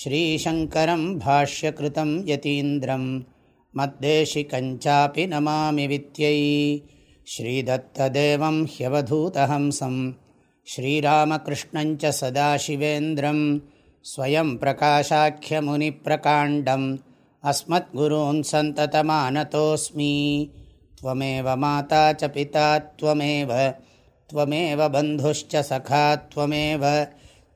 श्रीशङ्करं भाष्यकृतं यतीन्द्रं मद्देशिकञ्चापि नमामि वित्यै श्रीदत्तदेवं ह्यवधूतहंसं श्रीरामकृष्णञ्च सदाशिवेन्द्रं स्वयं प्रकाशाख्यमुनिप्रकाण्डम् अस्मद्गुरून् सन्ततमानतोऽस्मि त्वमेव माता च पिता त्वमेव त्वमेव बन्धुश्च सखा त्वमेव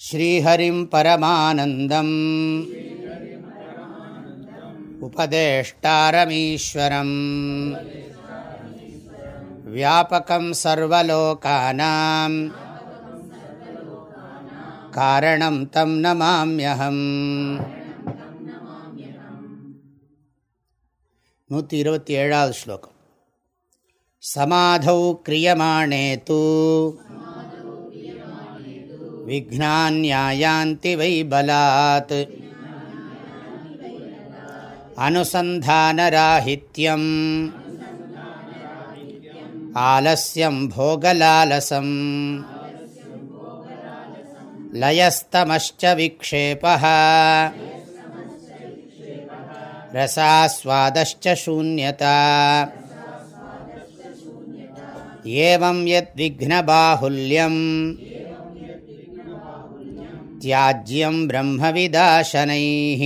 श्रीहरिं परमानन्दम् उपदेष्टारमीश्वरम् व्यापकं सर्वलोकानां कारणं तं नमाम्यहम् நூற்றி இருபத்தி ஏழாவது ஸ்லோகம் சமாதௌ கிரியமாணே தூ विघ्नान्यायान्ति वै बलात् अनुसन्धानराहित्यम् आलस्यं भोगलालसम् लयस्तमश्च विक्षेपः रसास्वादश्च शून्यता एवं यद्विघ्नबाहुल्यम् त्याज्यं ब्रह्मविदाशनैः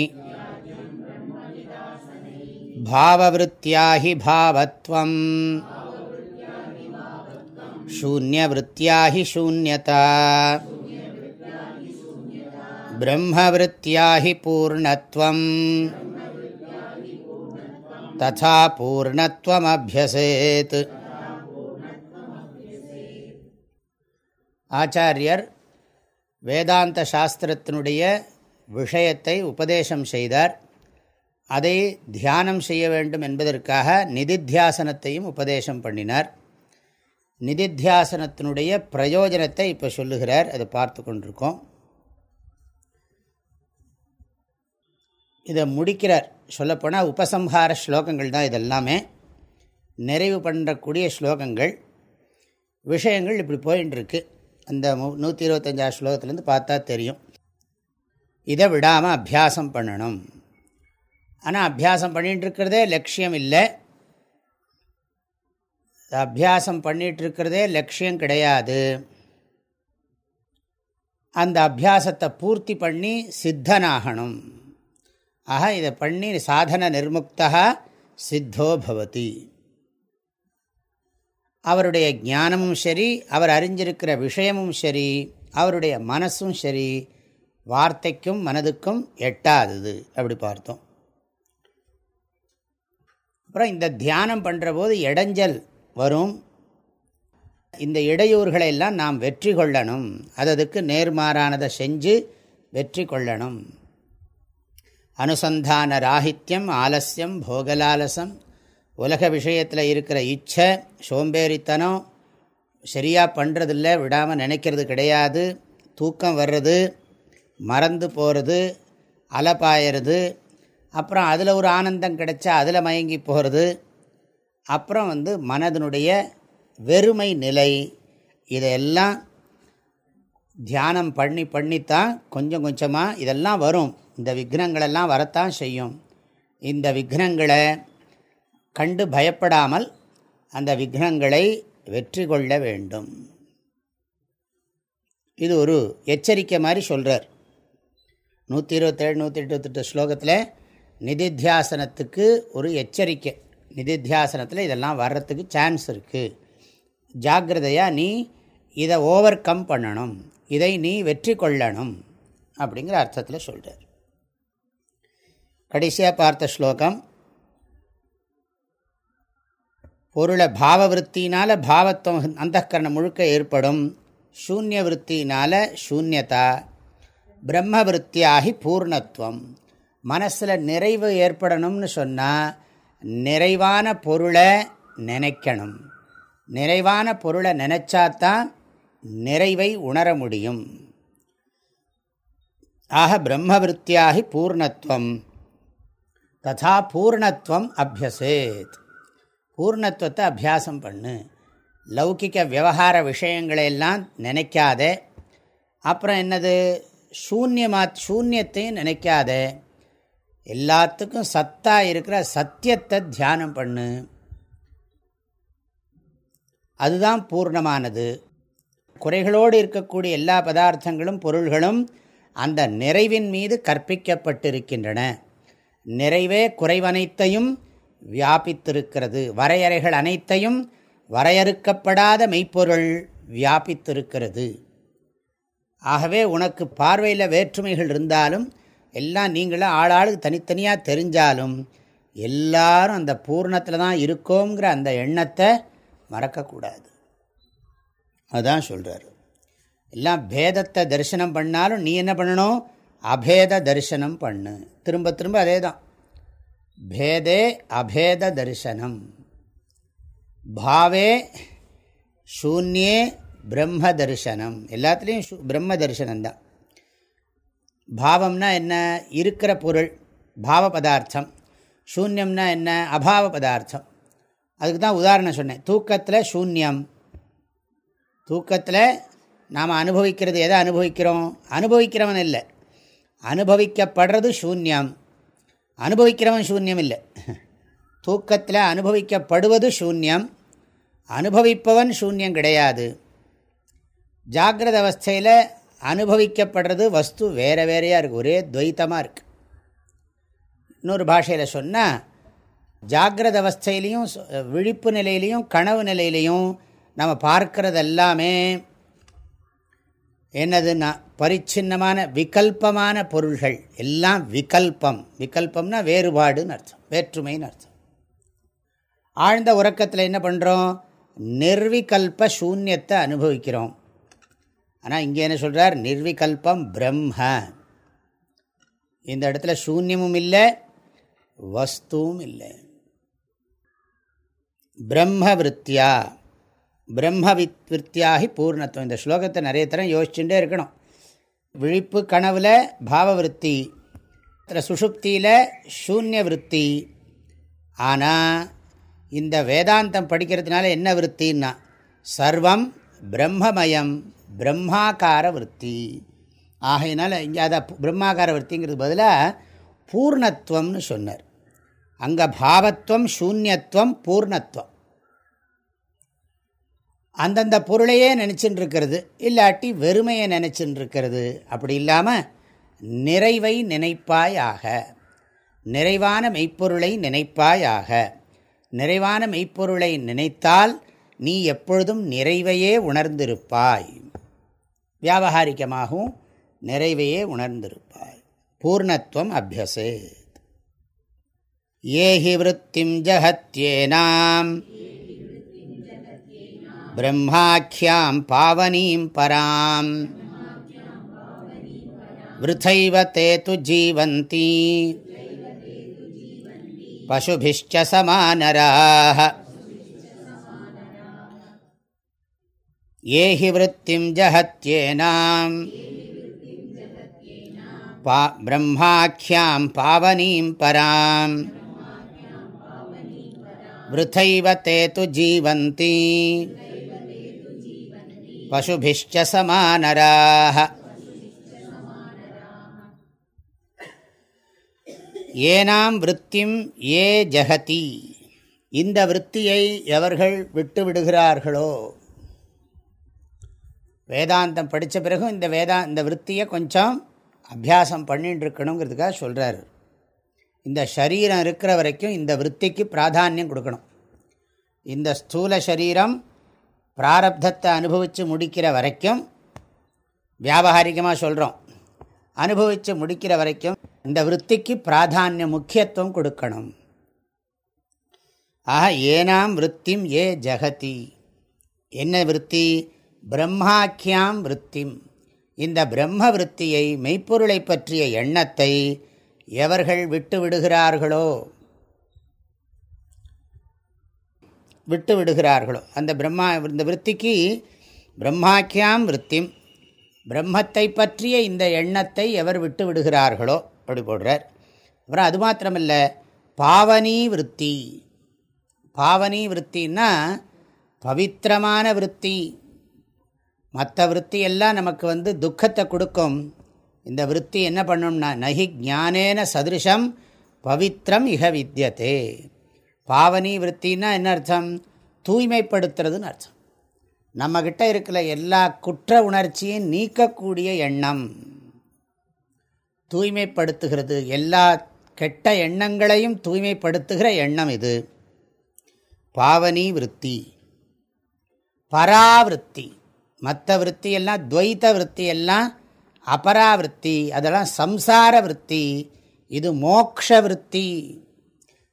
भाववृत्त्या हि भावत्वम् शून्यवृत्त्या हि शून्यता ब्रह्मवृत्त्या हि पूर्णत्वम् तथा पूर्णत्वमभ्यसेत् ஆச்சாரியர் வேதாந்த சாஸ்திரத்தினுடைய விஷயத்தை உபதேசம் செய்தார். அதை தியானம் செய்ய வேண்டும் என்பதற்காக நிதித்தியாசனத்தையும் உபதேசம் பண்ணினார். நிதித்தியாசனத்தினுடைய பிரயோஜனத்தை இப்போ சொல்லுகிறார். அதை பார்த்து கொண்டிருக்கோம். இதை முடிக்கிறார். சொல்லப்போனால் உபசம்ஹார ஸ்லோகங்கள் தான் இதெல்லாமே. நிறைவு பண்ணக்கூடிய ஸ்லோகங்கள். விஷயங்கள் இப்படி போயின்னு இருக்குது அந்த நூற்றி இருபத்தஞ்சாறு ஸ்லோகத்துலேருந்து பார்த்தா தெரியும். இதை விடாமல் அபியாசம் பண்ணணும். ஆனால் அபியாசம் பண்ணிகிட்டு இருக்கிறதே லட்சியம் இல்லை. அபியாசம் பண்ணிகிட்டு இருக்கிறதே லட்சியம் கிடையாது. அந்த அபியாசத்தை பூர்த்தி பண்ணி சித்தனாகணும். ஆக இதை பண்ணி சாதன நிர்முக்தா சித்தோ பவதி. அவருடைய ஞானமும் சரி அவர் அறிஞ்சிருக்கிற விஷயமும் சரி அவருடைய மனசும் சரி வார்த்தைக்கும் மனதுக்கும் எட்டாதது. அப்படி பார்த்தோம். அப்புறம் இந்த தியானம் பண்ணுற போது இடைஞ்சல் வரும். இந்த இடையூறுகளை எல்லாம் நாம் வெற்றி கொள்ளணும். அததுக்கு நேர்மாறானதை செஞ்சு வெற்றி கொள்ளணும். அனுசந்தான ராகித்யம் ஆலசியம் போகலாலசம் உலக விஷயத்தில் இருக்கிற இச்சை சோம்பேறித்தனம் சரியாக பண்ணுறதில்ல விடாமல் நினைக்கிறது கிடையாது தூக்கம் வர்றது மறந்து போகிறது அலப்பாயிறது அப்புறம் அதில் ஒரு ஆனந்தம் கிடைச்சா அதில் மயங்கி போகிறது அப்புறம் வந்து மனதனுடைய வெறுமை நிலை இதையெல்லாம் தியானம் பண்ணி பண்ணித்தான் கொஞ்சம் கொஞ்சமாக இதெல்லாம் வரும். இந்த விக்னங்களெல்லாம் வரத்தான் செய்யும். இந்த விக்னங்களை கண்டு பயப்படாமல் அந்த விக்னங்களை வெற்றி கொள்ள வேண்டும். இது ஒரு எச்சரிக்கை மாதிரி சொல்கிறார் நூற்றி இருபத்தேழு நூற்றி இருபத்தெட்டு ஸ்லோகத்தில் நிதித்தியாசனத்துக்கு ஒரு எச்சரிக்கை. நிதித்தியாசனத்தில் இதெல்லாம் வர்றதுக்கு சான்ஸ் இருக்குது ஜாக்கிரதையாக நீ இதை ஓவர் கம் பண்ணணும். இதை நீ வெற்றி கொள்ளணும் அப்படிங்கிற அர்த்தத்தில் சொல்கிறார் கடைசியாக பார்த்த ஸ்லோகம் பொருளை பாவ பாவவருத்தினால் பாவத்துவம் அந்தகரணம் முழுக்க ஏற்படும். சூன்ய விற்த்தினால் சூன்யதா பிரம்ம விற்த்தியாகி பூர்ணத்துவம். மனசில் நிறைவு ஏற்படணும்னு சொன்னால் நிறைவான பொருளை நினைக்கணும். நிறைவான பொருளை நினைச்சாதான் நிறைவை உணர முடியும். ஆக பிரம்ம பிரம்மவிருத்தியாகி பூர்ணத்துவம். ததா பூர்ணத்துவம் அபியசேத். பூர்ணத்துவத்தை அபியாசம் பண்ணு. லௌகிக்க விவகார விஷயங்களையெல்லாம் நினைக்காத. அப்புறம் என்னது? சூன்யமா சூன்யத்தையும் நினைக்காத. எல்லாத்துக்கும் சத்தா இருக்கிற சத்தியத்தை தியானம் பண்ணு. அதுதான் பூர்ணமானது. குறைகளோடு இருக்கக்கூடிய எல்லா பதார்த்தங்களும் பொருள்களும் அந்த நிறைவின் மீது கற்பிக்கப்பட்டிருக்கின்றன. நிறைவே குறைவனைத்தையும் வியாபித்திருக்கிறது. வரையறைகள் அனைத்தையும் வரையறுக்கப்படாத மெய்ப்பொருள் வியாபித்திருக்கிறது. ஆகவே உனக்கு பார்வையில் வேற்றுமைகள் இருந்தாலும் எல்லாம் நீங்களும் ஆளாளுக்கு தனித்தனியாக தெரிஞ்சாலும் எல்லாரும் அந்த பூர்ணத்தில் தான் இருக்கோங்கிற அந்த எண்ணத்தை மறக்கக்கூடாது. அதுதான் சொல்கிறார் எல்லாம் பேதத்தை தரிசனம் பண்ணாலும் நீ என்ன பண்ணணும்? அபேத தரிசனம் பண்ணு. திரும்ப திரும்ப அதே தான் பேதே அபேத தரிசனம் பாவே சூன்யே பிரம்ம தரிசனம் எல்லாத்துலேயும் பிரம்ம தரிசனம்தான் பாவம்னா என்ன? இருக்கிற பொருள் பாவ பதார்த்தம் சூன்யம்னா என்ன? அபாவ பதார்த்தம் அதுக்கு தான் உதாரணம் சொன்னேன். தூக்கத்தில் சூன்யம். தூக்கத்தில் நாம் அனுபவிக்கிறது எதை அனுபவிக்கிறோம்? அனுபவிக்கிறவன் இல்லை. அனுபவிக்கப்படுறது சூன்யம். அனுபவிக்கிறவன் சூன்யம் இல்லை தூக்கத்தில் அனுபவிக்கப்படுவது சூன்யம் அனுபவிப்பவன் சூன்யம் கிடையாது. ஜாகிரத அவஸ்தையில் அனுபவிக்கப்படுறது வஸ்து வேறு வேறையாக இருக்குது ஒரே துவைத்தமாக இருக்குது இன்னொரு பாஷையில் சொன்னால் ஜாகிரத அவஸ்தையிலையும் விழிப்பு நிலையிலையும் கனவு நிலையிலையும் நம்ம பார்க்கறது எல்லாமே என்னதுன்னா பரிச்சின்னமான விகல்பமான பொருள்கள். எல்லாம் விகல்பம். விகல்பம்னா வேறுபாடுன்னு அர்த்தம். வேற்றுமைன்னு அர்த்தம். ஆழ்ந்த உறக்கத்தில் என்ன பண்ணுறோம் நிர்விகல்ப சூன்யத்தை அனுபவிக்கிறோம். ஆனால் இங்கே என்ன சொல்கிறார் நிர்விகல்பம் பிரம்ம. இந்த இடத்துல சூன்யமும் இல்லை வஸ்துவும் இல்லை. பிரம்ம விற்த்தியா பிரம்ம வித் பூர்ணத்துவம். இந்த ஸ்லோகத்தை நிறைய தரம் யோசிச்சுட்டே இருக்கணும். விழிப்பு கனவில் பாவவிருத்தி சுஷுப்தியில் சூன்ய விற்பி ஆனால் இந்த வேதாந்தம் படிக்கிறதுனால என்ன விற்த்தின்னா சர்வம் பிரம்மமயம் பிரம்மாக்கார விற்பி ஆகையினால இங்கே அதை பிரம்மாக்கார விற்த்திங்கிறது பதிலாக பூர்ணத்துவம்னு சொன்னார். அங்கே பாவத்துவம் சூன்யத்துவம் பூர்ணத்துவம். அந்தந்த பொருளையே நினச்சின்னு இருக்கிறது இல்லாட்டி வெறுமையை நினச்சின்னு இருக்கிறது அப்படி இல்லாமல் நிறைவை நினைப்பாயாக நிறைவான மெய்ப்பொருளை நினைப்பாயாக நிறைவான மெய்ப்பொருளை நினைத்தால் நீ எப்பொழுதும் நிறைவையே உணர்ந்திருப்பாய். வியாபகாரிகமாகவும் நிறைவையே உணர்ந்திருப்பாய். பூர்ணத்துவம் அபியசேத். ஏஹி விற்த்திம் ஜகத்யேனாம். ब्रह्माख्यां पावनीं परां वृथैव ते तु जीवन्ति। पशुभिश्च समानराः। ये हि वृत्तिं जहत्येनां। पा ब्रह्माख्यां पावनीं परां वृथैव பசுபிஷ்ட சமானராக ஏனாம் விற்த்திம் ஏ ஜகதி இந்த விற்த்தியை எவர்கள் விட்டு விடுகிறார்களோ? வேதாந்தம் படித்த பிறகும் இந்த வேதா இந்த விற்த்தியை கொஞ்சம் அபியாசம் பண்ணிட்டு இருக்கணுங்கிறதுக்காக சொல்கிறார் இந்த சரீரம் இருக்கிற வரைக்கும் இந்த விற்த்திக்கு பிராதானியம் கொடுக்கணும். இந்த ஸ்தூல சரீரம் பிராரப்தத்தை அனுபவித்து முடிக்கிற வரைக்கும் வியாபகாரிகமாக சொல்கிறோம் அனுபவித்து முடிக்கிற வரைக்கும் இந்த விற்பிக்கு பிராதானியம் முக்கியத்துவம் கொடுக்கணும். ஆக ஏனாம் விற்த்திம் ஏ ஜகதி. என்ன விற்பி பிரம்மாக்கியாம் விற்த்திம் இந்த பிரம்ம விற்த்தியை மெய்ப்பொருளை பற்றிய எண்ணத்தை எவர்கள் விட்டு விடுகிறார்களோ? விட்டு விடுகிறார்களோ அந்த பிரம்மா இந்த விற்பிக்கு பிரம்மாக்கியாம் விற்பிம் பிரம்மத்தை பற்றிய இந்த எண்ணத்தை எவர் விட்டு விடுகிறார்களோ அப்படி போடுறார். அப்புறம் அது மாத்திரமில்லை பாவனி விற்பி பாவனி விற்பின்னா பவித்திரமான விற்பி மற்ற விற்பி எல்லாம் நமக்கு வந்து துக்கத்தை கொடுக்கும். இந்த விற்பி என்ன பண்ணணும்னா நகி ஜானேன சதிருஷம் பவித்திரம் இக வித்தியதே பாவனி விற்த்தின்னா என்ன அர்த்தம்? தூய்மைப்படுத்துறதுன்னு அர்த்தம். நம்மக்கிட்ட இருக்கிற எல்லா குற்ற உணர்ச்சியும் நீக்கக்கூடிய எண்ணம். தூய்மைப்படுத்துகிறது. எல்லா கெட்ட எண்ணங்களையும் தூய்மைப்படுத்துகிற எண்ணம் இது. பாவனி விற்பி பராவிருத்தி. மற்ற விற்த்தியெல்லாம் துவைத்த விற்த்தியெல்லாம் அபராவிருத்தி. அதெல்லாம் சம்சார விற்பி இது மோக்ஷ விற்பி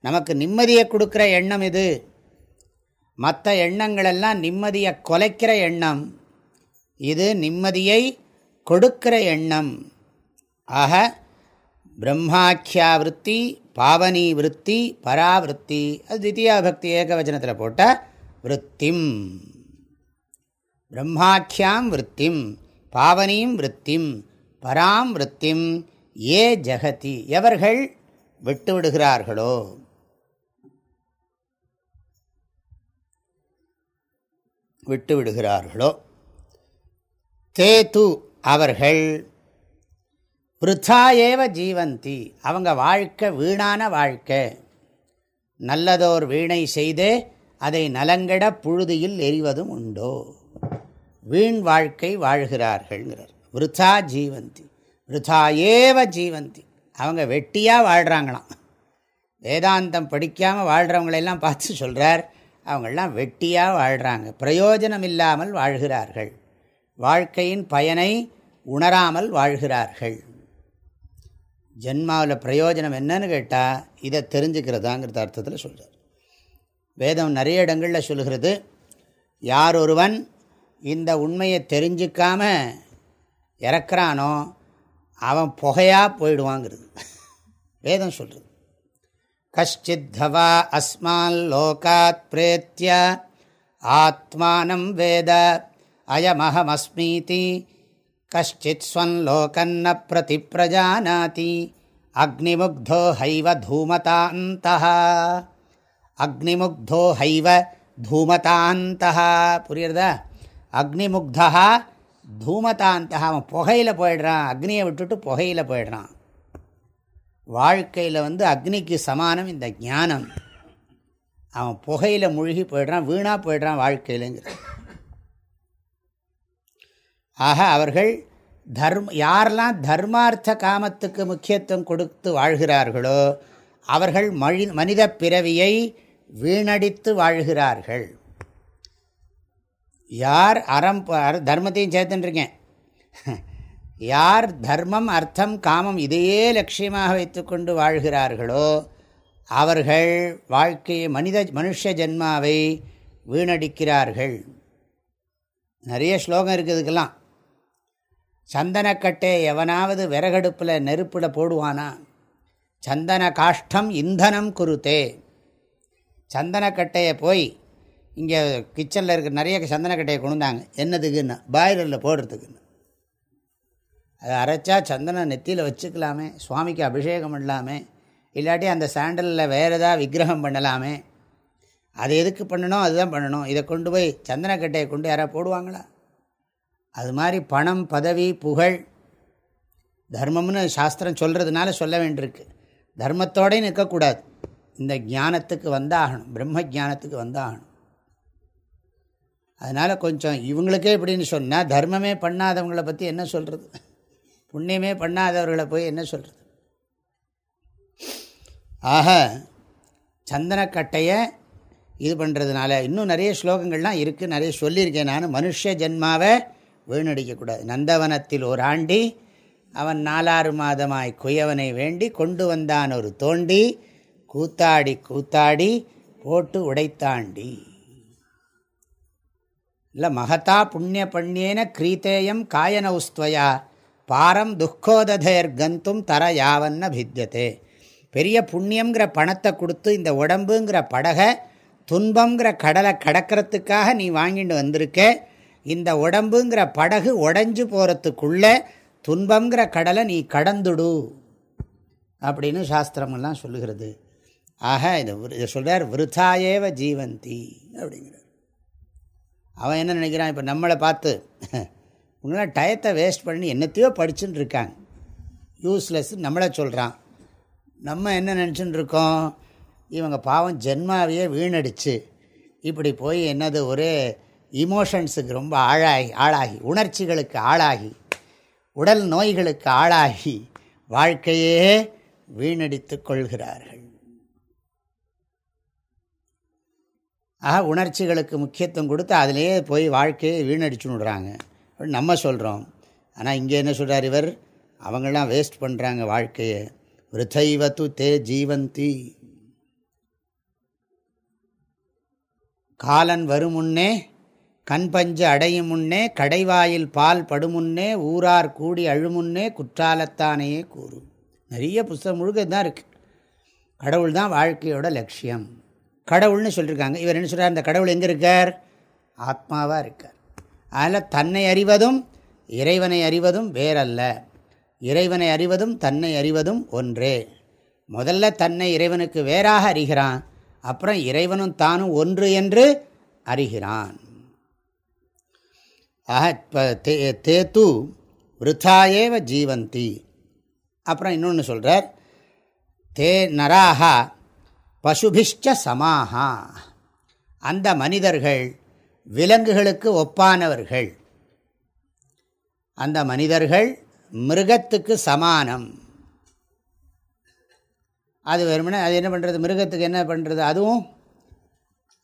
நமக்கு நிம்மதியை கொடுக்குற எண்ணம் இது. மற்ற எண்ணங்களெல்லாம் நிம்மதியை கொலைக்கிற எண்ணம். இது நிம்மதியை கொடுக்கிற எண்ணம். ஆக பிரம்மாக்கியா விற்பி பாவனி விற்பி பராவிருத்தி. அது தித்தியா பக்தி ஏகவச்சனத்தில் போட்ட விற்த்திம் பிரம்மாக்கியாம் விற்த்திம் பாவனியும் விற்த்திம் பராம் விற்த்திம் ஏ ஜகதி எவர்கள் விட்டு விட்டு விடுகிறார்களோ தே து அவர்கள் விருத்தா ஏவ ஜீவந்தி. அவங்க வாழ்க்கை வீணான வாழ்க்கை. நல்லதோர் வீணை செய்தே அதை நலங்கட புழுதியில் எறிவதும் உண்டோ? வீண் வாழ்க்கை வாழ்கிறார்கள்ங்கிறார். விருத்தா ஜீவந்தி. விருத்தா ஏவ ஜீவந்தி. அவங்க வெட்டியாக வாழ்கிறாங்களாம் வேதாந்தம் படிக்காமல் வாழ்கிறவங்களெல்லாம் பார்த்து சொல்கிறார் அவங்களாம் வெட்டியாக வாழ்கிறாங்க பிரயோஜனம் இல்லாமல் வாழ்கிறார்கள். வாழ்க்கையின் பயனை உணராமல் வாழ்கிறார்கள். ஜென்மாவில் பிரயோஜனம் என்னன்னு கேட்டால் இதை தெரிஞ்சுக்கிறதாங்கிறத அர்த்தத்தில் சொல்கிறார் வேதம் நிறைய இடங்களில் சொல்கிறது யார் ஒருவன் இந்த உண்மையை தெரிஞ்சிக்காம இறக்குறானோ அவன் புகையாக போயிடுவாங்கிறது. வேதம் சொல்கிறது கஷ்டித் தவா பிரேத்திய ஆத்மானம் வேத அயமஹமஸ்மீதி கஷ்டித் ஸ்வன்லோகன்ன பிரதி பிரஜானாதி அக்னிமுக்தோ ஹைவ தூமதாந்த அக்னிமுக்தோ ஹைவ தூமதாந்த புரியுறதா அக்னிமுக்தா தூமதாந்த அவன் புகையில் போயிடுறான். அக்னியை விட்டுட்டு புகையில் போயிடுறான். வாழ்க்கையில் வந்து அக்னிக்கு சமானம் இந்த ஞானம். அவன் புகையில் மூழ்கி போயிடுறான் வீணாக போயிடுறான் வாழ்க்கையிலங்கிற ஆக அவர்கள் தர்ம யாரெல்லாம் தர்மார்த்த காமத்துக்கு முக்கியத்துவம் கொடுத்து வாழ்கிறார்களோ அவர்கள் மழி மனித பிறவியை வீணடித்து வாழ்கிறார்கள். யார் அறம் தர்மத்தையும் சேர்த்துட்டுருக்கேன் யார் தர்மம் அர்த்தம் காமம் இதையே லட்சியமாக வைத்துக்கொண்டு வாழ்கிறார்களோ அவர்கள் வாழ்க்கையை மனித மனுஷ ஜென்மாவை வீணடிக்கிறார்கள். நிறைய ஸ்லோகம் இருக்குதுக்கெல்லாம் சந்தனக்கட்டை எவனாவது விறகடுப்பில் நெருப்பில் போடுவானா? சந்தன காஷ்டம் இந்தனம் குருத்தே. சந்தனக்கட்டையை போய் இங்கே கிச்சனில் இருக்கிற நிறைய சந்தனக்கட்டையை கொண்டுந்தாங்க என்னதுக்குன்னு? பாய்லரில் போடுறதுக்குன்னு. அதை அரைச்சா சந்தனம் நெத்தியில் வச்சுக்கலாமே சுவாமிக்கு அபிஷேகம் பண்ணலாமே இல்லாட்டி அந்த சாண்டலில் வேறு ஏதாவது விக்கிரகம் பண்ணலாமே. அது எதுக்கு பண்ணணும்? அதுதான் பண்ணணும். இதை கொண்டு போய் சந்தனக்கட்டையை கொண்டு யாராவது போடுவாங்களா? அது மாதிரி பணம் பதவி புகழ் தர்மம்னு சாஸ்திரம் சொல்கிறதுனால சொல்ல வேண்டியிருக்கு. தர்மத்தோடையும் நிற்கக்கூடாது. இந்த ஞானத்துக்கு வந்தாகணும். பிரம்ம ஜானத்துக்கு வந்தாகணும். அதனால் கொஞ்சம் இவங்களுக்கே இப்படின்னு சொன்னால் தர்மமே பண்ணாதவங்களை பற்றி என்ன சொல்கிறது புண்ணியமே பண்ணாதவர்களை போய் என்ன சொல்கிறது ஆக சந்தனக்கட்டையை இது பண்ணுறதுனால இன்னும் நிறைய ஸ்லோகங்கள்லாம் இருக்குது நிறைய சொல்லியிருக்கேன் நான். மனுஷ ஜென்மாவை வீணடிக்கக்கூடாது நந்தவனத்தில் ஒரு ஆண்டி அவன் நாலாறு மாதமாய் குயவனை வேண்டி கொண்டு வந்தான் ஒரு தோண்டி கூத்தாடி கூத்தாடி போட்டு உடைத்தாண்டி. இல்லை மகதா புண்ணிய பண்ணியேன கிரீத்தேயம் காயனௌஸ்துவயா. பாரம் துக்கோததேர் கந்தும் தர யாவன்ன பித்தியதே. பெரிய புண்ணியங்கிற பணத்தை கொடுத்து இந்த உடம்புங்கிற படகை துன்பங்கிற கடலை கடக்கிறதுக்காக நீ வாங்கிட்டு வந்திருக்க இந்த உடம்புங்கிற படகு உடஞ்சு போகிறதுக்குள்ளே துன்பங்கிற கடலை நீ கடந்துடு. அப்படின்னு சாஸ்திரமெல்லாம் சொல்லுகிறது. ஆக இதை இதை சொல்கிறார் விருத்தாயேவ ஜீவந்தி அப்படிங்கிறார். அவன் என்ன நினைக்கிறான்? இப்போ நம்மளை பார்த்து உங்களாம் டயத்தை வேஸ்ட் பண்ணி என்னத்தையோ படிச்சுன்னு இருக்காங்க. யூஸ்லெஸ் நம்மளை சொல்கிறான் நம்ம என்ன நினச்சின்னு இருக்கோம்? இவங்க பாவம் ஜென்மாவையே வீணடிச்சு. இப்படி போய் என்னது ஒரே இமோஷன்ஸுக்கு ரொம்ப ஆழாகி ஆளாகி உணர்ச்சிகளுக்கு ஆளாகி உடல் நோய்களுக்கு ஆளாகி வாழ்க்கையே வீணடித்து கொள்கிறார்கள். ஆக உணர்ச்சிகளுக்கு முக்கியத்துவம் கொடுத்து அதிலேயே போய் வாழ்க்கையை வீணடிச்சு விடுறாங்க. நம்ம சொல்கிறோம் ஆனால் இங்கே என்ன சொல்கிறார் இவர்? அவங்களாம் வேஸ்ட் பண்ணுறாங்க வாழ்க்கையை. விருத்தைவத்து தே ஜீவந்தி. காலன் வரும் முன்னே கண் பஞ்சு அடையும் முன்னே கடைவாயில் பால் படுமுன்னே ஊரார் கூடி அழுமுன்னே குற்றாலத்தானையே கூறும் நிறைய புஸ்தகம் முழுக்க தான் இருக்குது கடவுள் தான் வாழ்க்கையோட லட்சியம். கடவுள்னு சொல்லியிருக்காங்க இவர் என்ன சொல்கிறார் இந்த கடவுள் எங்கே இருக்கார்? ஆத்மாவாக இருக்கார். அதில் தன்னை அறிவதும் இறைவனை அறிவதும் வேறல்ல. இறைவனை அறிவதும் தன்னை அறிவதும் ஒன்றே. முதல்ல தன்னை இறைவனுக்கு வேறாக அறிகிறான் அப்புறம் இறைவனும் தானும் ஒன்று என்று அறிகிறான். ஆக தே தூ விருத்தாயேவ ஜீவந்தி. அப்புறம் இன்னொன்று சொல்கிறார் தே நராக பசுபிஷ்ட சமாகா அந்த மனிதர்கள் விலங்குகளுக்கு ஒப்பானவர்கள். அந்த மனிதர்கள் மிருகத்துக்கு சமானம். அது வெறுமனே அது என்ன பண்ணுறது மிருகத்துக்கு என்ன பண்ணுறது அதுவும்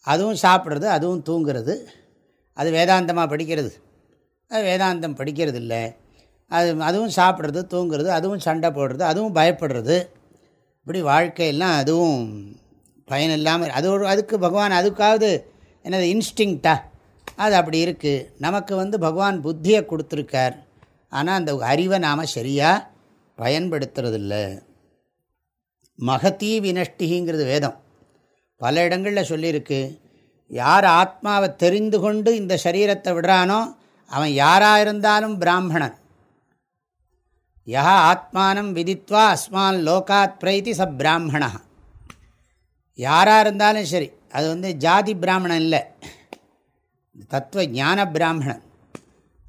அதுவும் சாப்பிட்றது அதுவும் தூங்கிறது. அது வேதாந்தமாக படிக்கிறது. அது வேதாந்தம் படிக்கிறது இல்லை அது அதுவும் சாப்பிட்றது தூங்குறது அதுவும் சண்டை போடுறது அதுவும் பயப்படுறது. இப்படி வாழ்க்கையெல்லாம் அதுவும் பயனில்லாமல் அது ஒரு அதுக்கு பகவான் அதுக்காவது என்னது இன்ஸ்டிங்டா அது அப்படி இருக்குது நமக்கு வந்து பகவான் புத்தியை கொடுத்துருக்கார். ஆனால் அந்த அறிவை நாம் சரியாக பயன்படுத்துறதில்ல. மகத்தீ வினஷ்டிங்கிறது வேதம். பல இடங்களில் சொல்லியிருக்கு. யார் ஆத்மாவை தெரிந்து கொண்டு இந்த சரீரத்தை விடுறானோ அவன் யாராக இருந்தாலும் பிராமணன். யா ஆத்மானம் விதித்வா அஸ்மான் லோகாத் பிரைத்தி ச பிராமணா யாராக இருந்தாலும் சரி அது வந்து ஜாதி பிராமணன் இல்லை. தத்துவ ஞான பிராமணன்.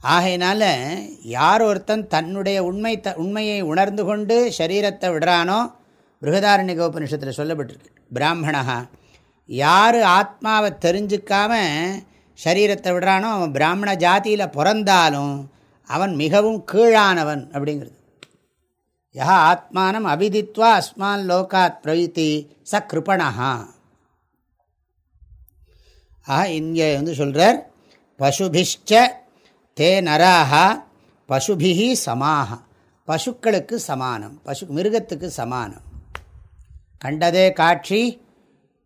ஆகையினால யார் ஒருத்தன் தன்னுடைய உண்மை த உண்மையை உணர்ந்து கொண்டு சரீரத்தை விடுறானோ பிருகதாரண்யக உபனிஷத்தில் சொல்லப்பட்டிருக்கு பிராமணா. யார் ஆத்மாவை தெரிஞ்சுக்காம சரீரத்தை விடுறானோ அவன் பிராமண ஜாத்தியில் பிறந்தாலும் அவன் மிகவும் கீழானவன் அப்படிங்கிறது. யா ஆத்மானம் அபிதித்வா அஸ்மான் லோகாத் பிரயுத்தி ச கிருபணா ஆ இங்கே வந்து சொல்கிறார் பசுபிஷ்ட தே நராக பசுபிஹி சமாக பசுக்களுக்கு சமானம் பசு மிருகத்துக்கு சமானம். கண்டதே காட்சி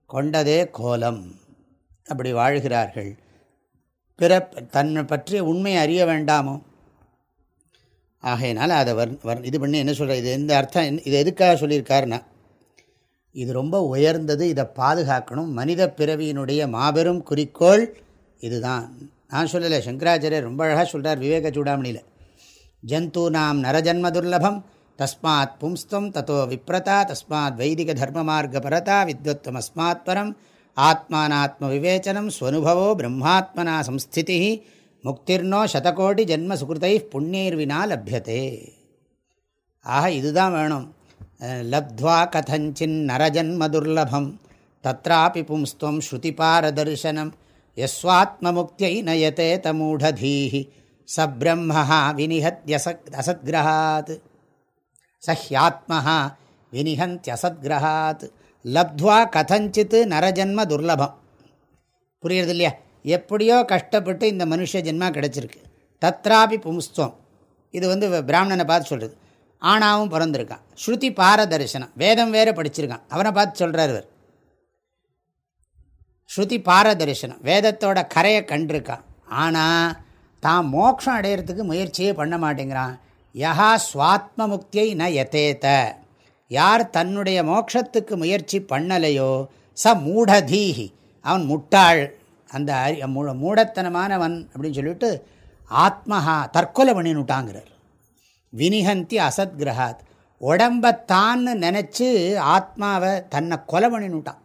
கொண்டதே கோலம். அப்படி வாழ்கிறார்கள். பிற தன்னை பற்றிய உண்மை அறிய வேண்டாமோ? ஆகையினால் அதை வர் வர் இது பண்ணி என்ன சொல்கிற இது எந்த அர்த்தம் இது எதுக்காக சொல்லியிருக்காருன்னா இது ரொம்ப உயர்ந்தது இதை பாதுகாக்கணும். மனித பிறவியினுடைய மாபெரும் குறிக்கோள் இதுதான். நான் சொல்லலை சங்கராச்சாரியர் ரொம்ப அழகாக சொல்கிறார் விவேக சூடாமணியில். ஜந்து நாம் நரஜன்ம துர்லபம் தஸ்மாத் பும்ஸ்தம் தத்தோ விப்ரதா தஸ்மாத் வைதிக தர்ம மார்க்க பரதா வித்வத்வம் அஸ்மாத் பரம் ஆத்மானாத்ம விவேச்சனம் ஸ்வனுபவோ பிரம்மாத்மனா சம்ஸ்திதி முக்திர்னோ சதகோடி ஜென்ம சுகிருதை புண்ணியர்வினா லப்யத்தே ஆக இதுதான் வேணும். லப்த்வா கதஞ்சின் நரஜன்மதுர்லபம் தத்ராபி பும்ஸ்துவம் ஸ்ருதிபாரதர்சனம் யஸ்வாத்மமுக்தியை நயத்தே தமூடதீஹி ச பிரம்ம அசத்கிரகாத் சஹ்யாத்மஹா வினிஹந்தியசத்கிரகாத் லப்த்வா கதஞ்சித் நரஜன்ம துர்லபம் புரியுறது இல்லையா எப்படியோ கஷ்டப்பட்டு இந்த மனுஷ ஜென்மா கிடச்சிருக்கு. தத்ராபி பும்ஸ்துவம். இது வந்து பிராமணனை பார்த்து சொல்கிறது ஆணாவும் பிறந்திருக்கான். ஸ்ருதி பாரதர்சனம். வேதம் வேற படிச்சிருக்கான். அவனை பார்த்து சொல்கிறார் இவர். ஸ்ருதி பாரதர்சனம். வேதத்தோட கரையை கண்டிருக்கான். ஆனால் தான் மோட்சம் அடையிறதுக்கு முயற்சியே பண்ண மாட்டேங்கிறான். யஹா சுவாத்ம முக்தியை ந யதேத. யார் தன்னுடைய மோட்சத்துக்கு முயற்சி பண்ணலையோ ச மூடதீஹி. அவன் முட்டாள். அந்த மூடத்தனமானவன் அப்படின்னு சொல்லிட்டு ஆத்மஹா தற்கொலை பண்ணினுட்டாங்கிறார். வினிகந்தி அசத்கிரகாத். உடம்பத்தான்னு நினச்சி ஆத்மாவை தன்னை கொலை பண்ணினுட்டான்.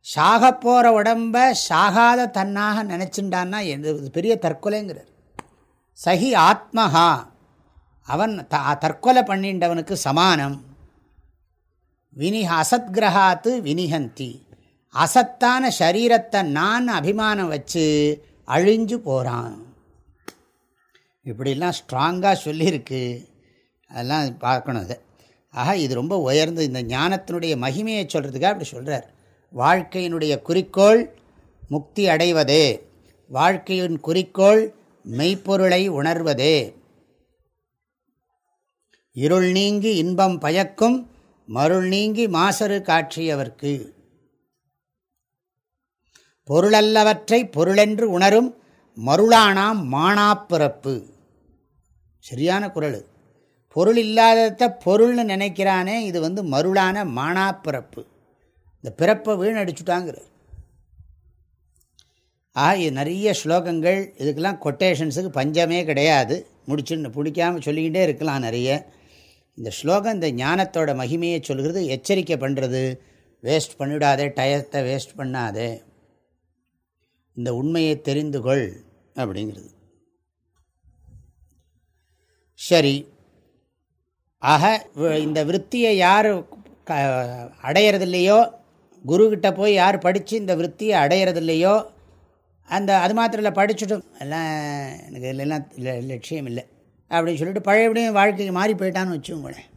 சாக போகிற உடம்ப சாகாத தன்னாக நினச்சிண்டான்னா எந்த பெரிய தற்கொலைங்கிறார். சகி ஆத்மஹா. அவன் த தற்கொலை பண்ணின்றவனுக்கு சமானம். வினி அசத்கிரகாத்து வினிகந்தி அசத்தான சரீரத்தை நான் அபிமானம் வச்சு அழிஞ்சு போகிறான் இப்படிலாம் ஸ்ட்ராங்காக சொல்லியிருக்கு. அதெல்லாம் பார்க்கணும் அது. ஆக இது ரொம்ப உயர்ந்து இந்த ஞானத்தினுடைய மகிமையை சொல்கிறதுக்காக அப்படி சொல்கிறார் வாழ்க்கையினுடைய குறிக்கோள் முக்தி அடைவதே. வாழ்க்கையின் குறிக்கோள் மெய்ப்பொருளை உணர்வதே. இருள் நீங்கி இன்பம் பயக்கும் மருள் நீங்கி மாசரு காட்சியவர்க்கு. பொருளல்லவற்றை பொருளென்று உணரும் மருளானாம் மானாப்பிறப்பு சரியான குரல். பொருள் இல்லாதத பொருள்னு நினைக்கிறானே இது வந்து மருளான மானாப்பிறப்பு. இந்த பிறப்பை வீணடிச்சுட்டாங்கிறார். ஆக இது நிறைய ஸ்லோகங்கள் இதுக்கெல்லாம் கொட்டேஷன்ஸுக்கு பஞ்சமே கிடையாது. முடிச்சுன்னு பிடிக்காமல் சொல்லிக்கிட்டே இருக்கலாம் நிறைய. இந்த ஸ்லோகம் இந்த ஞானத்தோட மகிமையை சொல்கிறது எச்சரிக்கை பண்ணுறது வேஸ்ட் பண்ணிவிடாதே டயத்தை வேஸ்ட் பண்ணாதே. இந்த உண்மையை தெரிந்து கொள் அப்படிங்கிறது. சரி ஆக இந்த விற்த்தியை யார் க அடையிறதில்லையோ குருக்கிட்ட போய் யார் படித்து இந்த விற்த்தியை அடையிறதில்லையோ அந்த அது மாத்திரம் இல்லை படிச்சுட்டும். எல்லாம் எனக்கு இதெல்லாம் லட்சியம் இல்லை. அப்படின்னு சொல்லிட்டு பழையபடியும் வாழ்க்கைக்கு மாறி போயிட்டான்னு வச்சுக்கோங்களேன்.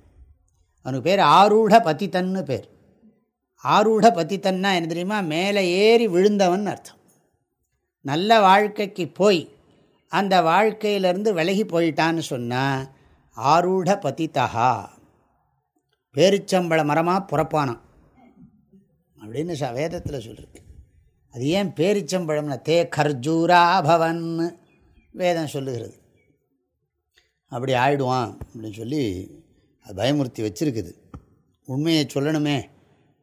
அவனுக்கு பேர் ஆரூட பத்தித்தன்னு பேர். ஆரூட பத்தித்தன்னா என்ன தெரியுமா? மேலே ஏறி விழுந்தவன் அர்த்தம். நல்ல வாழ்க்கைக்கு போய் அந்த வாழ்க்கையிலேருந்து விலகி போயிட்டான்னு சொன்னால் ஆரூட பதித்தகா பேரிச்சம்பள மரமாக புறப்பானான். அப்படின்னு வேதத்தில் சொல்லியிருக்கு அது ஏன் பேரிச்சம்பழம்னா தே கர்ஜூரா பவன் வேதம் சொல்லுகிறது. அப்படி ஆயிடுவான் அப்படின்னு சொல்லி அது பயமுறுத்தி வச்சுருக்குது. உண்மையை சொல்லணுமே.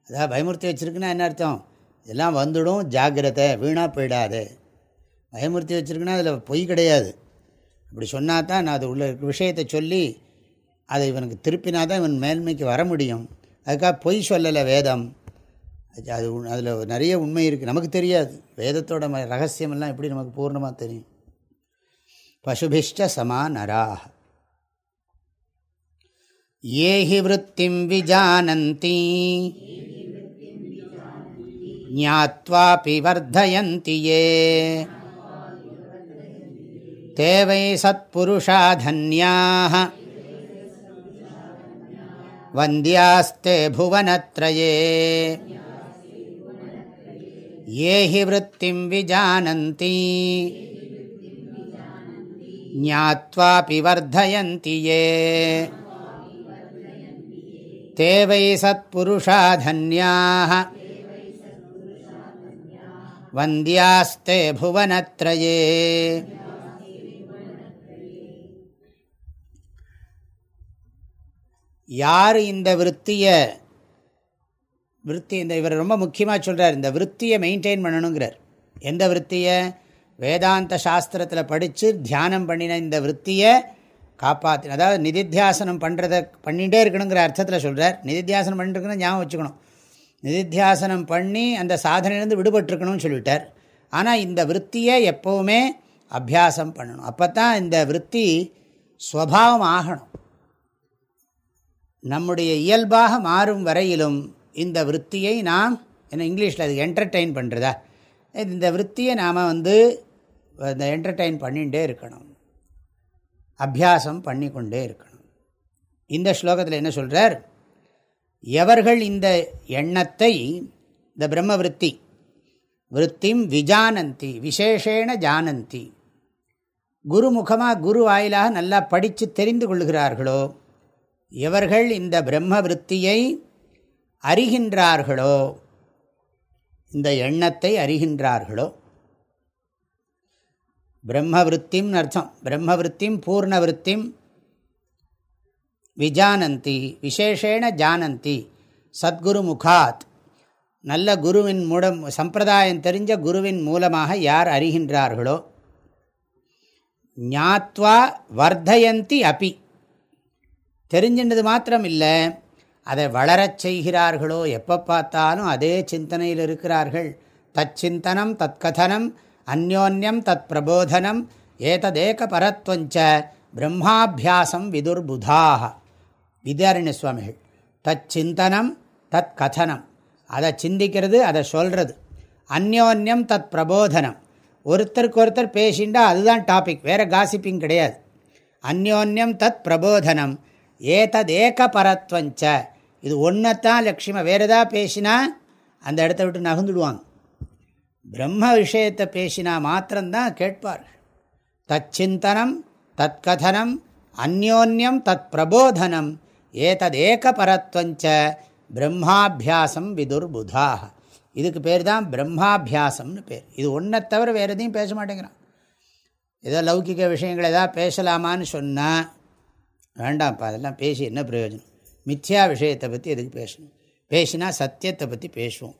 அதான் பயமுறுத்தி வச்சுருக்குன்னா என்ன அர்த்தம்? இதெல்லாம் வந்துடும் ஜாக்கிரதை வீணாக போயிடாது. பயமுறுத்தி வச்சுருக்குன்னா அதில் பொய் கிடையாது. அப்படி சொன்னால் தான் நான் அது உள்ள விஷயத்தை சொல்லி அதை இவனுக்கு திருப்பினா தான் இவன் மேன்மைக்கு வர முடியும். அதுக்காக பொய் சொல்லலை வேதம். அது அதில் நிறைய உண்மை இருக்குது நமக்கு தெரியாது. வேதத்தோட ரகசியமெல்லாம் எப்படி நமக்கு பூர்ணமாக தெரியும்? பசுபிஷ்ட சமா நராக ஏஹி விற்த்திம் விஜானந்தி. ஞாத்வாபி வர்தயந்தி ஏ தேவை சத்புருஷா தன்யாக வந்தியாஸ்தே புவனத்ரயே ये हि वृत्तिं विजानन्ति ज्ञात्वापि वर्धयन्ति ये ते वै सत्पुरुषा धन्याः वन्द्यास्ते भुवनत्रये யார் இந்த விற்த்தியை விற்பி இந்த இவர் ரொம்ப முக்கியமாக சொல்கிறார் இந்த விற்த்தியை மெயின்டைன் பண்ணணுங்கிறார். எந்த விற்த்தியை வேதாந்த சாஸ்திரத்தில் படித்து தியானம் பண்ணின இந்த விற்த்தியை காப்பாற்றி அதாவது நிதித்தியாசனம் பண்ணுறத பண்ணிகிட்டே இருக்கணுங்கிற அர்த்தத்தில் சொல்கிறார் நிதித்தியாசனம் பண்ணிட்டுருக்குன்னு ஞாபகம் வச்சுக்கணும். நிதித்தியாசனம் பண்ணி அந்த சாதனையிலேருந்து விடுபட்டுருக்கணும்னு சொல்லிட்டார். ஆனால் இந்த விற்த்தியை எப்போவுமே அபியாசம் பண்ணணும். அப்போ தான் இந்த விற்பி ஸ்வபாவம் ஆகணும். நம்முடைய இயல்பாக மாறும் வரையிலும் இந்த விற்த்தியை நாம் என்ன இங்கிலீஷில் அது என்டர்டெயின் பண்ணுறதா இந்த விற்த்தியை நாம் வந்து இந்த என்டர்டெயின் பண்ணிகிட்டே இருக்கணும். அபியாசம் பண்ணி கொண்டே இருக்கணும். இந்த ஸ்லோகத்தில் என்ன சொல்கிறார் எவர்கள் இந்த எண்ணத்தை இந்த பிரம்ம விற்பி விற்த்திம் விஜானந்தி விசேஷேன ஜானந்தி குருமுகமாக குரு வாயிலாக நல்லா படித்து தெரிந்து கொள்கிறார்களோ எவர்கள் இந்த பிரம்ம விற்த்தியை அறிகின்றார்களோ இந்த எண்ணத்தை அறிகின்றார்களோ பிரம்ம விற்த்தின்னு அர்த்தம் பிரம்ம விற்த்திம் பூர்ண பூர்ணவிருத்திம் விஜானந்தி விசேஷேன ஜானந்தி சத்குரு முகாத் நல்ல குருவின் மூலம் சம்பிரதாயம் தெரிஞ்ச குருவின் மூலமாக யார் அறிகின்றார்களோ ஞாத்வா வர்தயந்தி அபி. தெரிஞ்சின்றது மாத்திரம் இல்லை அதை வளரச் செய்கிறார்களோ எப்போ பார்த்தாலும் அதே சிந்தனையில் இருக்கிறார்கள். தச்சிந்தனம் தற்கதனம் அந்யோன்யம் தத் பிரபோதனம் ஏததேக பரத்வஞ்ச பிரம்மாபியாசம் விதுர்புதாக வித்யாரண்ய சுவாமிகள் தச்சிந்தனம் தத் கதனம் அதை சிந்திக்கிறது அதை சொல்கிறது அந்யோன்யம் தத் பிரபோதனம் ஒருத்தருக்கு ஒருத்தர் பேசிண்டா அதுதான் டாபிக் வேறு காசிப்பிங் கிடையாது. அந்யோன்யம் தத் பிரபோதனம் ஏததேக பரத்வஞ்ச இது ஒன்றைத்தான் லக்ஷ்மி வேறு எதாவது பேசினா அந்த இடத்த விட்டு நகர்ந்துடுவாங்க. பிரம்ம விஷயத்தை பேசினா மாத்திரம்தான் கேட்பார். தச்சிந்தனம் தற்கதனம் அந்யோன்யம் தத் பிரபோதனம் ஏததேக பரத்வஞ்ச பிரம்மாபியாசம் விதுர்புதாக இதுக்கு பேர் தான் பிரம்மாபியாசம்னு பேர். இது ஒன்றை தவிர வேறு எதையும் பேச மாட்டேங்கிறான். ஏதோ லௌகிக விஷயங்கள் எதாவது பேசலாமான்னு சொன்னால் வேண்டாம்ப்பா அதெல்லாம் பேசி என்ன பிரயோஜனம்? மித்யா விஷயத்தை பற்றி எதுக்கு பேசணும்? பேசினா சத்தியத்தை பற்றி பேசுவோம்.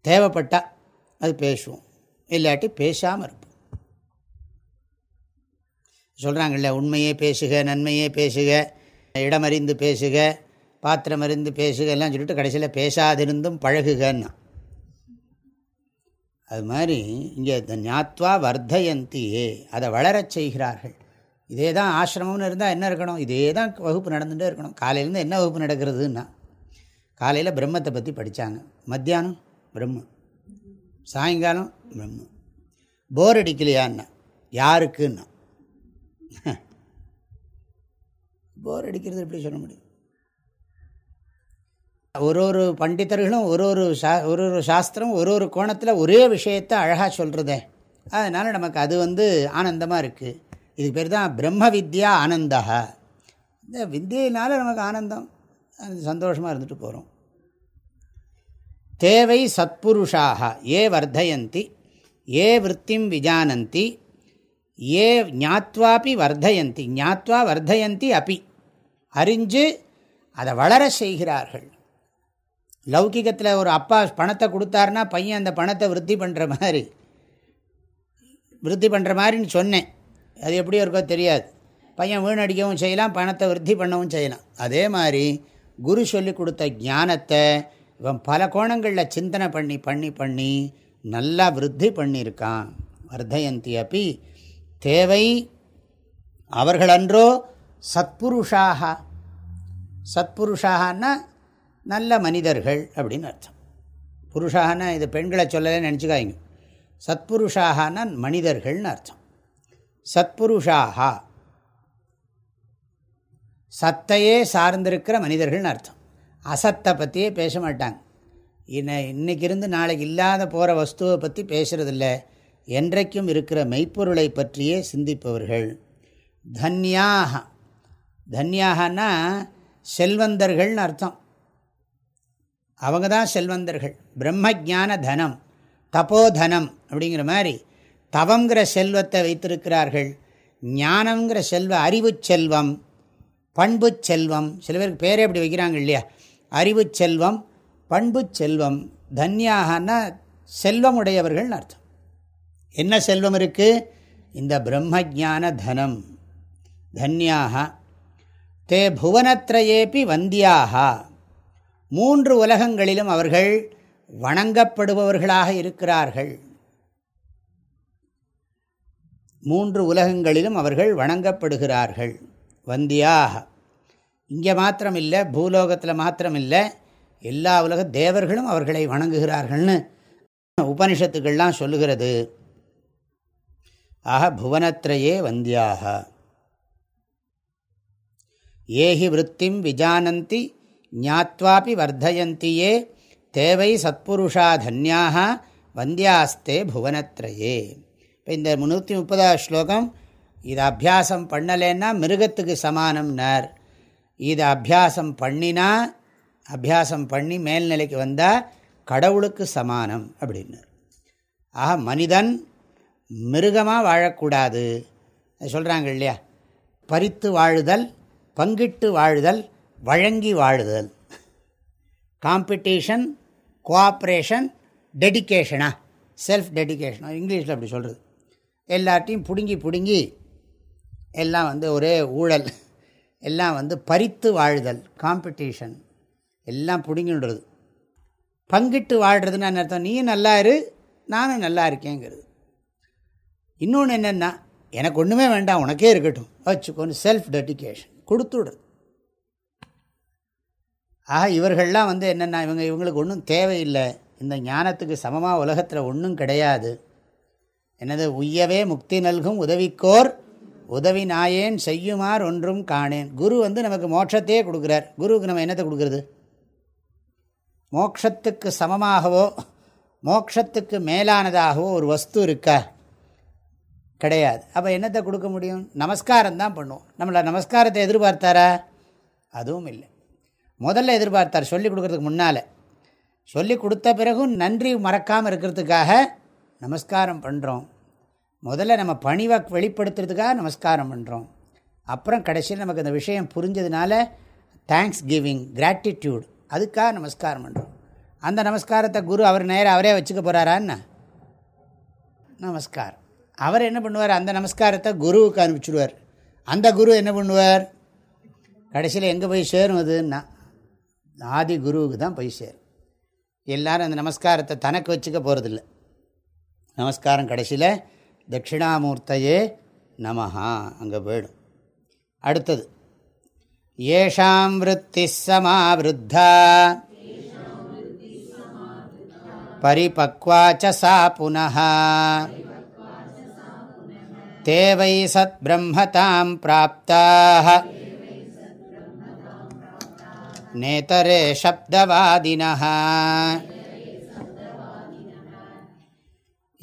தேவைப்பட்டால் அது பேசுவோம். இல்லாட்டி பேசாமல் இருப்போம். சொல்கிறாங்கல்ல உண்மையே பேசுக நன்மையே பேசுக இடமறிந்து பேசுக பாத்திரம் அறிந்து பேசுக எல்லாம் சொல்லிட்டு கடைசியில் பேசாதிருந்தும் பழகுகன்னா. அது மாதிரி இங்கே ஞாத்வா வர்த்தயந்தியே அதை வளரச் செய்கிறார்கள். இதே தான் ஆசிரமம்னு இருந்தால் என்ன இருக்கணும்? இதே தான் வகுப்பு நடந்துகிட்டே இருக்கணும். காலையிலேருந்து என்ன வகுப்பு நடக்கிறதுன்னா காலையில் பிரம்மத்தை பற்றி படித்தாங்க மத்தியானம் பிரம்மம் சாயங்காலம் பிரம்மம் போர் அடிக்கலையான்னா யாருக்குன்னா? போர் அடிக்கிறது எப்படி சொல்ல முடியும்? ஒரு ஒரு பண்டிதர்களும் ஒரு ஒரு சா ஒரு ஒரு சாஸ்திரம் ஒரு ஒரு கோணத்தில் ஒரே விஷயத்தை அழகாக சொல்கிறதே அதனால் நமக்கு அது வந்து ஆனந்தமாக இருக்குது இதுக்கு பேர் தான் பிரம்ம வித்யா ஆனந்தா இந்த வித்தியினால் நமக்கு ஆனந்தம் சந்தோஷமாக இருந்துட்டு போகிறோம் தேவை சத்புருஷாக ஏ வர்தயந்தி ஏ விற்த்திம் விஜானந்தி ஏ ஞாத்வாப்பி வர்தயந்தி ஞாத்வா வர்தயந்தி அப்பி அறிஞ்சு அதை வளர செய்கிறார்கள். லௌகிகத்தில் ஒரு அப்பா பணத்தை கொடுத்தாருன்னா பையன் அந்த பணத்தை விருத்தி பண்ணுற மாதிரி விருத்தி பண்ணுற மாதிரின்னு சொன்னேன். அது எப்படியோ இருக்கோ தெரியாது. பையன் வீணடிக்கவும் செய்யலாம் பணத்தை விருத்தி பண்ணவும் செய்யலாம். அதே மாதிரி குரு சொல்லி கொடுத்த ஞானத்தை இவன் பல கோணங்களில் சிந்தனை பண்ணி பண்ணி பண்ணி நல்லா விருத்தி பண்ணியிருக்கான். வர்தயந்தி அப்பி தேவை அவர்களன்றோ சத்புருஷாக. சத்புருஷாகனா நல்ல மனிதர்கள் அப்படின்னு அர்த்தம். புருஷாகனா இது பெண்களை சொல்லலை நினச்சிக்காய்ங்க சத்புருஷாகனா மனிதர்கள்னு அர்த்தம். சத்புருஷாக சத்தையே சார்ந்திருக்கிற மனிதர்கள்னு அர்த்தம். அசத்தை பற்றியே பேச மாட்டாங்க. இன்ன இன்றைக்கி இருந்து நாளைக்கு இல்லாத போகிற வஸ்துவை பற்றி பேசுகிறதில்ல என்றைக்கும் இருக்கிற மெய்ப்பொருளை பற்றியே சிந்திப்பவர்கள். தன்யாக தன்யாகனா செல்வந்தர்கள்னு அர்த்தம். அவங்க தான் செல்வந்தர்கள். பிரம்ம ஜான தனம். தபோதனம் அப்படிங்கிற மாதிரி தவங்கிற செல்வத்தை வைத்திருக்கிறார்கள். ஞானங்கிற செல்வ அறிவு செல்வம் பண்பு செல்வம் சில பேருக்கு பேரே அப்படி வைக்கிறாங்க இல்லையா? அறிவு செல்வம் பண்பு செல்வம் தன்யாகனா செல்வம் உடையவர்கள்னு அர்த்தம். என்ன செல்வம் இருக்குது இந்த பிரம்ம ஜான தனம். தன்யாக தே புவனத்திரையேபி வந்தியாக. மூன்று உலகங்களிலும் அவர்கள் வணங்கப்படுபவர்களாக இருக்கிறார்கள். மூன்று உலகங்களிலும் அவர்கள் வணங்கப்படுகிறார்கள். வந்தியாக. இங்கே மாத்திரம் இல்லை பூலோகத்தில் மாத்திரம் இல்லை எல்லா உலக தேவர்களும் அவர்களை வணங்குகிறார்கள்னு உபனிஷத்துக்கள்லாம் சொல்லுகிறது. ஆக புவனத்திரையே வந்தியாக. ஏஹி விற்த்திம் விஜானந்தி ஞாத்வாபி வர்தயந்தியே தேவை சத்புருஷா தன்யாக வந்தியாஸ்தே புவனத்திரையே இப்போ இந்த முந்நூற்றி முப்பதாவது ஸ்லோகம் இதை அபியாசம் பண்ணலைன்னா மிருகத்துக்கு சமானம்னார். இதை அபியாசம் பண்ணினா அபியாசம் பண்ணி மேல்நிலைக்கு வந்தால் கடவுளுக்கு சமானம் அப்படின்னார். ஆக மனிதன் மிருகமாக வாழக்கூடாது. சொல்கிறாங்க இல்லையா? பறித்து வாழுதல் பங்கிட்டு வாழுதல் வழங்கி வாழுதல். காம்படிஷன் கோஆப்ரேஷன் டெடிக்கேஷனா செல்ஃப் டெடிக்கேஷனா இங்கிலீஷில் அப்படி சொல்கிறது எல்லாத்தையும் பிடுங்கி பிடுங்கி எல்லாம் வந்து ஒரே ஊழல். எல்லாம் வந்து பறித்து வாழுதல் காம்படிஷன் எல்லாம் பிடுங்கின்றது. பங்கிட்டு வாழ்கிறதுன்னு அர்த்தம்? நீயும் நல்லா இரு நானும் நல்லா இருக்கேங்கிறது. இன்னொன்று என்னென்னா எனக்கு ஒன்றுமே வேண்டாம் உனக்கே இருக்கட்டும். வச்சுக்கோன்னு செல்ஃப் டெடிக்கேஷன் கொடுத்துடுறது ஆக இவர்கள்லாம் வந்து என்னென்னா இவங்க இவங்களுக்கு ஒன்றும் தேவையில்லை. இந்த ஞானத்துக்கு சமமாக உலகத்தில் ஒன்றும் கிடையாது. எனது உய்யவே முக்தி நல்கும் உதவிக்கோர் உதவி நாயேன் செய்யுமார் ஒன்றும் காணேன். குரு வந்து நமக்கு மோட்சத்தையே கொடுக்குறார். குருவுக்கு நம்ம என்னத்தை கொடுக்குறது? மோக்ஷத்துக்கு சமமாகவோ மோக்ஷத்துக்கு மேலானதாகவோ ஒரு வஸ்து இருக்கா? கிடையாது. அப்போ என்னத்தை கொடுக்க முடியும்? நமஸ்காரம் தான் பண்ணுவோம் நம்மளை நமஸ்காரத்தை எதிர்பார்த்தாரா? அதுவும் இல்லை. முதல்ல எதிர்பார்த்தார். சொல்லி கொடுக்கறதுக்கு முன்னால். சொல்லி கொடுத்த பிறகும் நன்றி மறக்காமல் இருக்கிறதுக்காக நமஸ்காரம் பண்ணுறோம் முதல்ல நம்ம பணிவை வெளிப்படுத்துறதுக்காக நமஸ்காரம் பண்ணுறோம் அப்புறம் கடைசியில் நமக்கு அந்த விஷயம் புரிஞ்சதுனால தேங்க்ஸ் கிவிங் கிராட்டிடியூட் அதுக்காக நமஸ்காரம் பண்ணுறோம் அந்த நமஸ்காரத்தை குரு அவர் நேரம் அவரே வச்சுக்க போகிறாரான்னு நமஸ்காரம். அவர் என்ன பண்ணுவார்? அந்த நமஸ்காரத்தை குருவுக்கு அனுப்பிச்சுடுவார். அந்த குரு என்ன பண்ணுவார்? கடைசியில் எங்கே போய் சேரும் அதுன்னா ஆதி குருவுக்கு தான் போய் சேரும். எல்லோரும் அந்த நமஸ்காரத்தை தனக்கு வச்சுக்க போகிறதில்ல நமஸ்காரம் கடைசியில் தட்சிணாமூர்த்தையே நமஹா அங்கே போயிடும். அடுத்தது ஏஷாம் விற்பி சமாவிருத்தா பரிபக்வாச்ச சா புனः தேவை சத்பிரம்மதாம் பிராப்தாக நேதரே சப்தவாதினः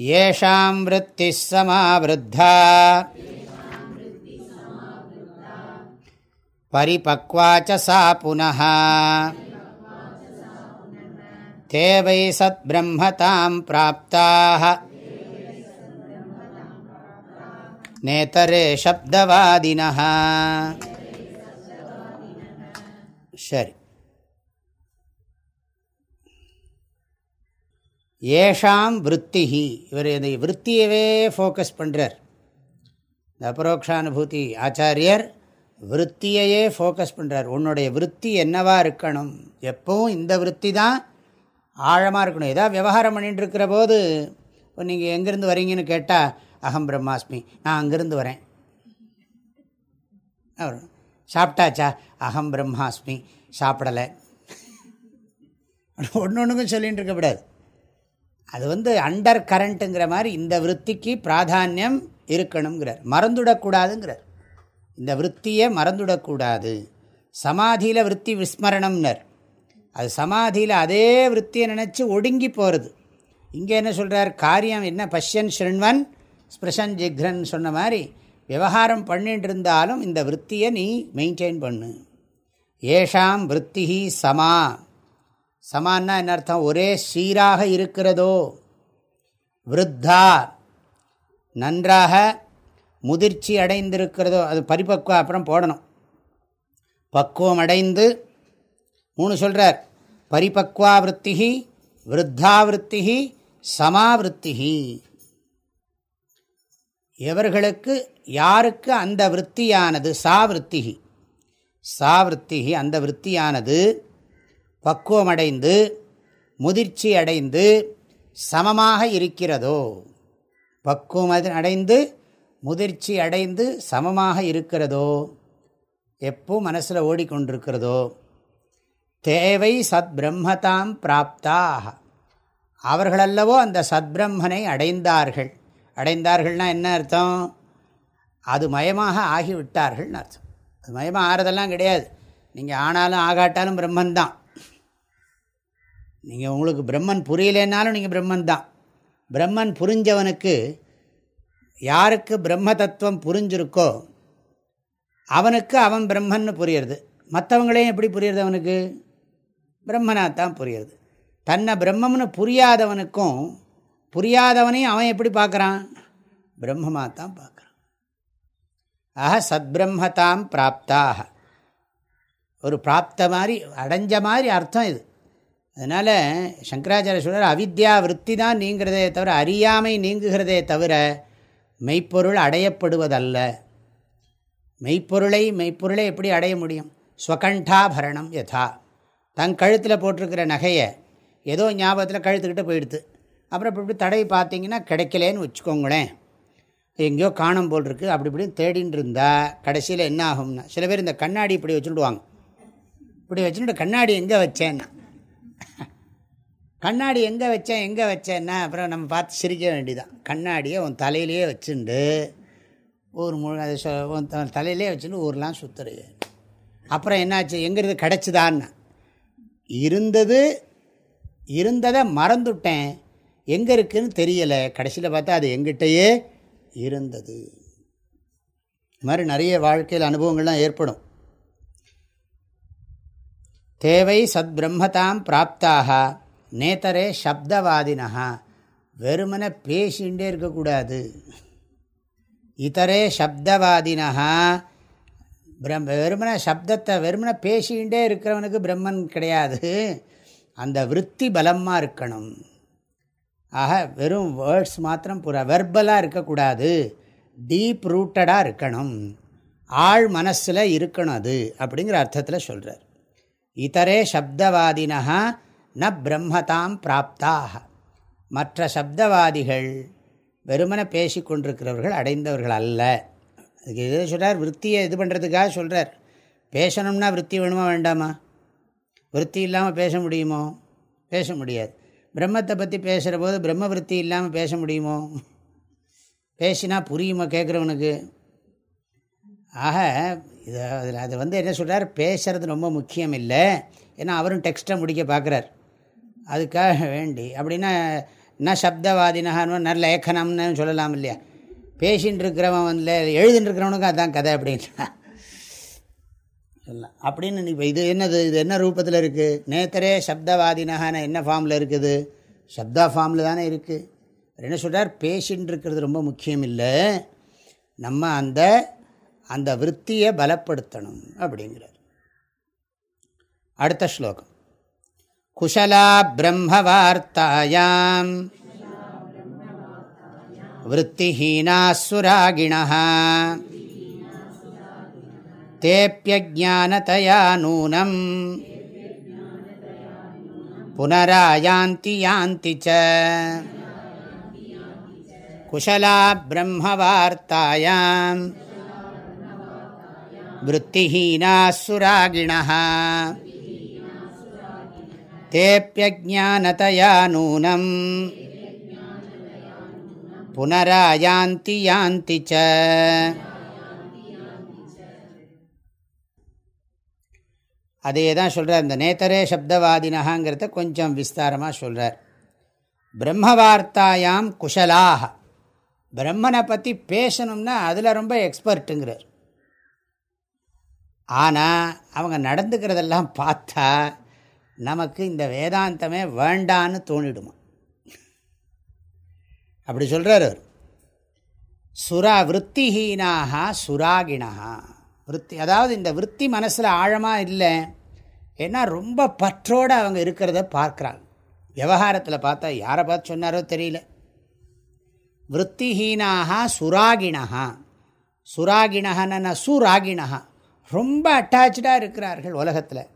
येषां वृत्तिः समावृद्धा। परिपक्वा च सा पुनः। ते वै सद्ब्रह्मतां प्राप्ताः। नेतरे शब्दवादिनः। शरि। ஏஷாம் விற்த்திஹி இவர் இந்த விற்த்தியவே ஃபோக்கஸ் பண்ணுறார் இந்த அபரோக்ஷானுபூதி ஆச்சாரியர் விற்த்தியையே ஃபோக்கஸ் பண்ணுறார் உன்னுடைய விற்பி என்னவாக இருக்கணும்? எப்பவும் இந்த விற்பி தான் ஆழமாக இருக்கணும். ஏதாவது விவகாரம் பண்ணிகிட்டு இருக்கிற போது இப்போ நீங்கள் எங்கேருந்து வரீங்கன்னு கேட்டால் அகம் பிரம்மாஸ்மி நான் அங்கேருந்து வரேன். சாப்பிட்டாச்சா? அகம் பிரம்மாஸ்மி சாப்பிடலை. ஒன்று ஒன்றுக்கும் சொல்லிகிட்டு இருக்கக்கூடாது அது வந்து அண்டர் கரண்ட்டுங்கிற மாதிரி இந்த விற்பிக்கு பிராதானியம் இருக்கணுங்கிறார் மறந்துடக்கூடாதுங்கிறார். இந்த விற்த்தியை மறந்துடக்கூடாது. சமாதியில் விற்பி விஸ்மரணம்னர். அது சமாதியில் அதே விற்த்தியை நினச்சி ஒடுங்கி போகிறது இங்கே என்ன சொல்கிறார் காரியம் என்ன? பஷ்யன் ஸ்ருண்வன் ஸ்பிருஷன் ஜிக்ரன் சொன்ன மாதிரி விவகாரம் பண்ணிட்டு இருந்தாலும் இந்த விற்த்தியை நீ மெயின்டைன் பண்ணு. ஏஷாம் விற்பி சமா. சமான்னா என்ன அர்த்தம்? ஒரே சீராக இருக்கிறதோ? விருத்தா நன்றாக முதிர்ச்சி அடைந்திருக்கிறதோ? அது பரிபக்குவம் அப்புறம் போடணும். பக்குவம் அடைந்து மூணு சொல்கிறார் பரிபக்வா விற்த்திகி விருத்தாவிருத்திகி சமாவிருத்திகி. சமாவிருத்தி எவர்களுக்கு யாருக்கு அந்த விற்த்தியானது சாவிருத்திகி. சாவிருத்திகி அந்த விற்த்தியானது பக்குவமடைந்து முதிர்ச்சி அடைந்து சமமாக இருக்கிறதோ? பக்குவம் அடைந்து முதிர்ச்சி அடைந்து சமமாக இருக்கிறதோ? எப்போ மனசில் ஓடிக்கொண்டிருக்கிறதோ? தேவை சத் பிரம்மதாம் பிராப்தாக. அவர்களல்லவோ அந்த சத்பிரம்மனை அடைந்தார்கள். அடைந்தார்கள்னா என்ன அர்த்தம்? அது மயமாக ஆகிவிட்டார்கள்னு அர்த்தம். அது மயமாக ஆறதெல்லாம் கிடையாது. நீங்கள் ஆனாலும் ஆகாட்டாலும் பிரம்மன் தான் நீங்கள் உங்களுக்கு பிரம்மன் புரியலைன்னாலும் நீங்கள் பிரம்மன் தான். பிரம்மன் புரிஞ்சவனுக்கு யாருக்கு பிரம்ம தத்துவம் புரிஞ்சிருக்கோ அவனுக்கு அவன் பிரம்மன்னு புரியுறது. மற்றவங்களையும் எப்படி புரியுறது அவனுக்கு? பிரம்மனாத்தான் புரியுறது. தன்னை பிரம்மம்னு புரியாதவனுக்கும் புரியாதவனையும் அவன் எப்படி பார்க்குறான்? பிரம்மமாக தான் பார்க்குறான். ஆக சத்பிரம்மதாம் பிராப்தாக ஒரு பிராப்த மாதிரி அடைஞ்ச மாதிரி அர்த்தம் இது. அதனால் சங்கராச்சாரிய சொல்கிறார் அவித்யா விற்பி தான் நீங்கிறதே தவிர அறியாமை நீங்குகிறதே தவிர மெய்ப்பொருள் அடையப்படுவதல்ல. மெய்ப்பொருளை மெய்ப்பொருளை எப்படி அடைய முடியும்? ஸ்வகண்டாபரணம் யதா. தன் கழுத்தில் போட்டிருக்கிற நகையை ஏதோ ஞாபகத்தில் கழுத்துக்கிட்டு போயிடுது அப்புறம் இப்படி தடவை பார்த்தீங்கன்னா கிடைக்கலேன்னு வச்சுக்கோங்களேன். எங்கேயோ காணும் போல் இருக்குது அப்படி இப்படின்னு தேடின்னு இருந்தால் கடைசியில் என்ன ஆகும்னா சில பேர் இந்த கண்ணாடி இப்படி வச்சுடுவாங்க இப்படி வச்சுட்டு கண்ணாடி எங்கே வச்சேன்னா கண்ணாடி எங்கே வச்சேன் எங்கே வச்சேன்னா அப்புறம் நம்ம பார்த்து சிரிக்க வேண்டிதான் கண்ணாடியை உன் தலையிலேயே வச்சுண்டு ஊர் முழு அது உன் தலையிலே வச்சுட்டு ஊர்லாம் சுற்றுறையே அப்புறம் என்னாச்சு? எங்கிறது கிடச்சிதான்னு. இருந்தது இருந்ததை மறந்துவிட்டேன் எங்கே இருக்குதுன்னு தெரியலை. கடைசியில் பார்த்தா அது எங்கிட்டயே இருந்தது. இது மாதிரி நிறைய வாழ்க்கையில் அனுபவங்கள்லாம் ஏற்படும். தேவை சத் பிரம்மதாம் பிராப்தாக. நேத்தரே சப்தவாதினா வெறுமனை பேசிகிட்டே இருக்கக்கூடாது. இதரே சப்தவாதினா பிரம் வெறுமனை சப்தத்தை வெறுமனை பேசிக்கிட்டே இருக்கிறவனுக்கு பிரம்மன் கிடையாது. அந்த விற்பி பலமாக இருக்கணும். ஆக வெறும் வேர்ட்ஸ் மாத்திரம் புற வெர்பலாக இருக்கக்கூடாது. டீப் ரூட்டடாக இருக்கணும். ஆழ் மனசில் இருக்கணும் அது அப்படிங்கிற அர்த்தத்தில் சொல்கிறார் இதரே சப்தவாதினா ந பிரம்மதாம் பிராப்தாக மற்ற சப்தவாதிகள் வெறுமன பேசி கொண்டிருக்கிறவர்கள் அடைந்தவர்கள் அல்ல. அதுக்கு எது சொல்கிறார் விற்த்தியை இது பண்ணுறதுக்காக சொல்கிறார் பேசணும்னா விற்பி வேணுமா வேண்டாமா? விற்பி இல்லாமல் பேச முடியுமோ? பேச முடியாது. பிரம்மத்தை பற்றி பேசுகிற போது பிரம்ம விற்பி இல்லாமல் பேச முடியுமோ? பேசினா புரியுமா கேட்குறவனுக்கு ஆக இதை அதில் அது வந்து என்ன சொல்கிறார் பேசுகிறது ரொம்ப முக்கியம் இல்லை. ஏன்னா அவரும் டெக்ஸ்ட்டை முடிக்க பார்க்குறார் அதுக்காக வேண்டி. அப்படின்னா என்ன சப்தவாதினு ந லேখனம்னு சொல்லலாம் இல்லையா? பேசின்னு இருக்கிறவன் வந்து எழுதின்னு இருக்கிறவனுக்கும் அதான் கதை அப்படின்னா சொல்லலாம். அப்படின்னு இப்போ இது என்னது? இது என்ன ரூபத்தில் இருக்குது நேத்தரே சப்தவாதினகான என்ன ஃபார்மில் இருக்குது? சப்தா ஃபார்மில் தானே இருக்குது என்ன சொல்கிறார் பேசின்னு இருக்கிறது ரொம்ப முக்கியம் இல்லை. நம்ம அந்த அந்த விற்த்தியை பலப்படுத்தணும் அப்படிங்கிறார் அடுத்த ஸ்லோகம் குஷலா பிரம்மவார்த்தாயாம் वृत्तिहीनासुरागिणः तेऽप्यज्ञानतया नूनम् पुनरायान्ति यान्ति च कुशला ब्रह्मवार्तायां वृत्तिहीनासुरागिणः तेऽप्यज्ञानतया नूनम् புனராயாந்தி யாந்தி ச அதே தான் சொல்கிறார் இந்த நேத்தரே சப்தவாதினகாங்கிறத கொஞ்சம் விஸ்தாரமாக சொல்கிறார் பிரம்மவார்த்தாயாம் குஷலாக பிரம்மனை பற்றி பேசணும்னா அதில் ரொம்ப எக்ஸ்பர்ட்டுங்கிறார் ஆனால் அவங்க நடந்துக்கிறதெல்லாம் பார்த்தா நமக்கு இந்த வேதாந்தமே வேண்டான்னு தோணிடுமா? அப்படி சொல்கிறார் அவர். சுரா விற்த்திஹீனாக சுராகிணா விற்பி அதாவது இந்த விற்பி மனசில் ஆழமாக இல்லை ஏன்னா ரொம்ப பற்றோடு அவங்க இருக்கிறத பார்க்குறாங்க. விவகாரத்தில் பார்த்தா யாரை பார்த்து சொன்னாரோ தெரியல. விற்த்திஹீனாக சுராகிணா சுராகிணகன சுராகிணா ரொம்ப அட்டாச்சாக இருக்கிறார்கள் உலகத்தில்.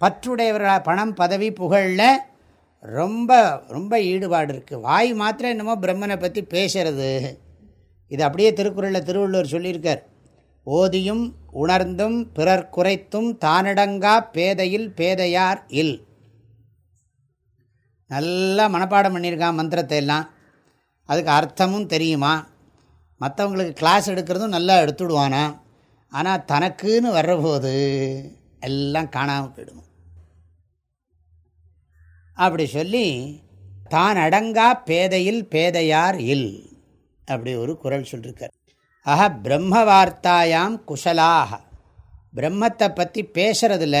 பற்றுடையவர்களாக பணம் பதவி புகழில் ரொம்ப ரொம்ப ஈடுபாடு இருக்குது வாய் மாத்திரம் என்னமோ பிரம்மனை பற்றி பேசுறது. இது அப்படியே திருக்குறளில் திருவள்ளுவர் சொல்லியிருக்கார். ஓதியும் உணர்ந்தும் பிறர் குறைத்தும் தானடங்கா பேதையில் பேதையார் இல். நல்லா மனப்பாடம் பண்ணியிருக்கான் மந்திரத்தை எல்லாம். அதுக்கு அர்த்தமும் தெரியுமா? மற்றவங்களுக்கு கிளாஸ் எடுக்கிறதும் நல்லா எடுத்துடுவானா? ஆனால் தனக்குன்னு வர்றபோது எல்லாம் காணாமல் போயிடும்? அப்படி சொல்லி தான் அடங்கா பேதையில் பேதையார் இல் அப்படி ஒரு குரல் சொல்லியிருக்கார் ஆஹா பிரம்ம வார்த்தாயாம் குஷலாக பிரம்மத்தை பற்றி பேசுறதுல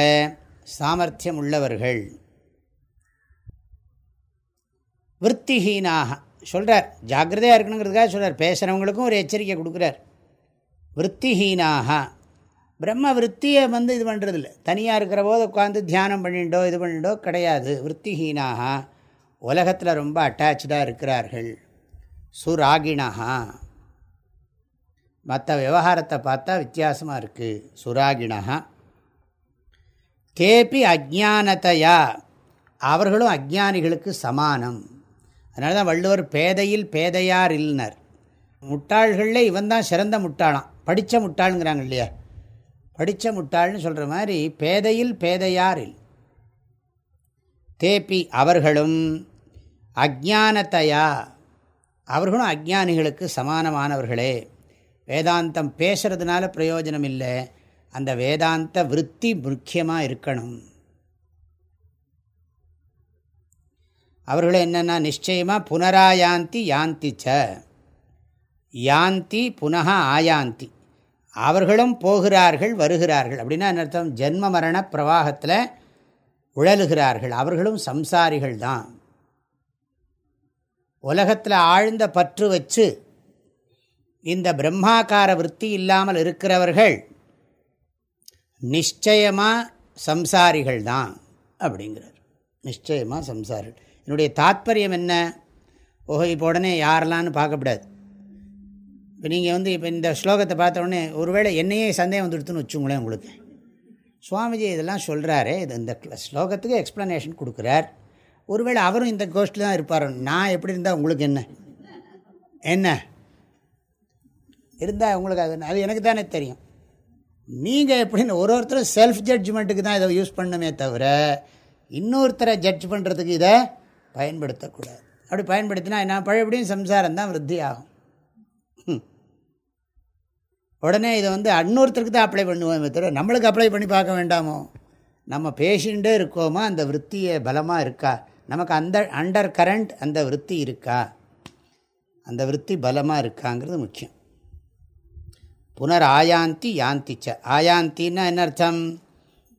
சாமர்த்தியம் உள்ளவர்கள். விற்த்திஹீனாக சொல்கிறார் ஜாக்கிரதையாக இருக்கணுங்கிறதுக்காக சொல்கிறார் பேசுகிறவங்களுக்கும் ஒரு எச்சரிக்கை கொடுக்குறார். விற்த்திஹீனாக பிரம்ம விற்த்தியை வந்து இது பண்ணுறதில்ல தனியாக இருக்கிற போது உட்காந்து தியானம் பண்ணிட்டோ இது பண்ணிட்டோ கிடையாது. விற்த்திஹீனாக உலகத்தில் ரொம்ப அட்டாச்சாக இருக்கிறார்கள். சுராகிணா மற்ற விவகாரத்தை பார்த்தா வித்தியாசமாக இருக்குது சுராகிணா தேபி அஜானதையா அவர்களும் அஜானிகளுக்கு சமானம். அதனால தான் வள்ளுவர் பேதையில் பேதையார் இல்லைனர். முட்டாள்களில் இவன் தான் சிறந்த முட்டாளாம். படித்த முட்டாளுங்கிறாங்க இல்லையா? படித்த முட்டாள்னு சொல்கிற மாதிரி பேதையில் பேதையாரில். தேப்பி அவர்களும் அஜானத்தையா அவர்களும் அஜானிகளுக்கு சமானமானவர்களே. வேதாந்தம் பேசுறதுனால பிரயோஜனம் இல்லை அந்த வேதாந்த விற்பி முக்கியமாக இருக்கணும். அவர்களும் என்னென்னா நிச்சயமாக புனராயாந்தி யாந்தி ச. யாந்தி புனக ஆயாந்தி. அவர்களும் போகிறார்கள் வருகிறார்கள். அப்படின்னா என்ன அர்த்தம்? ஜென்ம மரண பிரவாகத்தில் உழலுகிறார்கள். அவர்களும் சம்சாரிகள் தான். உலகத்தில் ஆழ்ந்த பற்று வச்சு இந்த பிரம்மாக்கார விற்பி இல்லாமல் இருக்கிறவர்கள் நிச்சயமாக சம்சாரிகள் தான் அப்படிங்கிறார். நிச்சயமாக சம்சாரிகள். என்னுடைய தாத்பரியம் என்ன? ஓஹோ இப்போ உடனே யாரெல்லாம்னு பார்க்கக்கூடாது இப்போ நீங்கள் வந்து இப்போ இந்த ஸ்லோகத்தை பார்த்தோடனே ஒருவேளை என்னையே சந்தேகம் வந்துடுத்துன்னு வச்சுங்களேன் உங்களுக்கு. சுவாமிஜி இதெல்லாம் சொல்கிறாரு இது இந்த ஸ்லோகத்துக்கு எக்ஸ்ப்ளனேஷன் கொடுக்குறார். ஒருவேளை அவரும் இந்த கோஷ்டில் தான் இருப்பார்? நான் எப்படி இருந்தால் உங்களுக்கு என்ன? என்ன? இருந்தால் உங்களுக்கு அது அது எனக்கு தானே தெரியும். நீங்கள் எப்படின்னு ஒரு ஒருத்தரும் செல்ஃப் ஜட்ஜ்மெண்ட்டுக்கு தான் இதை யூஸ் பண்ணுமே தவிர இன்னொருத்தரை ஜட்ஜ் பண்ணுறதுக்கு இதை பயன்படுத்தக்கூடாது. அப்படி பயன்படுத்தினா என்ன பழையபடியும் சம்சாரம் தான் விருத்தி ஆகும் உடனே இதை வந்து இன்னொருத்தருக்கு தான் அப்ளை பண்ணுவோம் தவிர நம்மளுக்கு அப்ளை பண்ணி பார்க்க வேண்டாமோ? நம்ம பேஷண்ட்டே இருக்கோமா? அந்த விற்த்தியை பலமாக இருக்கா? நமக்கு அந்த அண்டர் கரண்ட் அந்த விற்பி இருக்கா? அந்த விற்பி பலமாக இருக்காங்கிறது முக்கியம். புனர் ஆயாந்தி யாந்திச்ச. ஆயாந்தின்னா என்ன அர்த்தம்?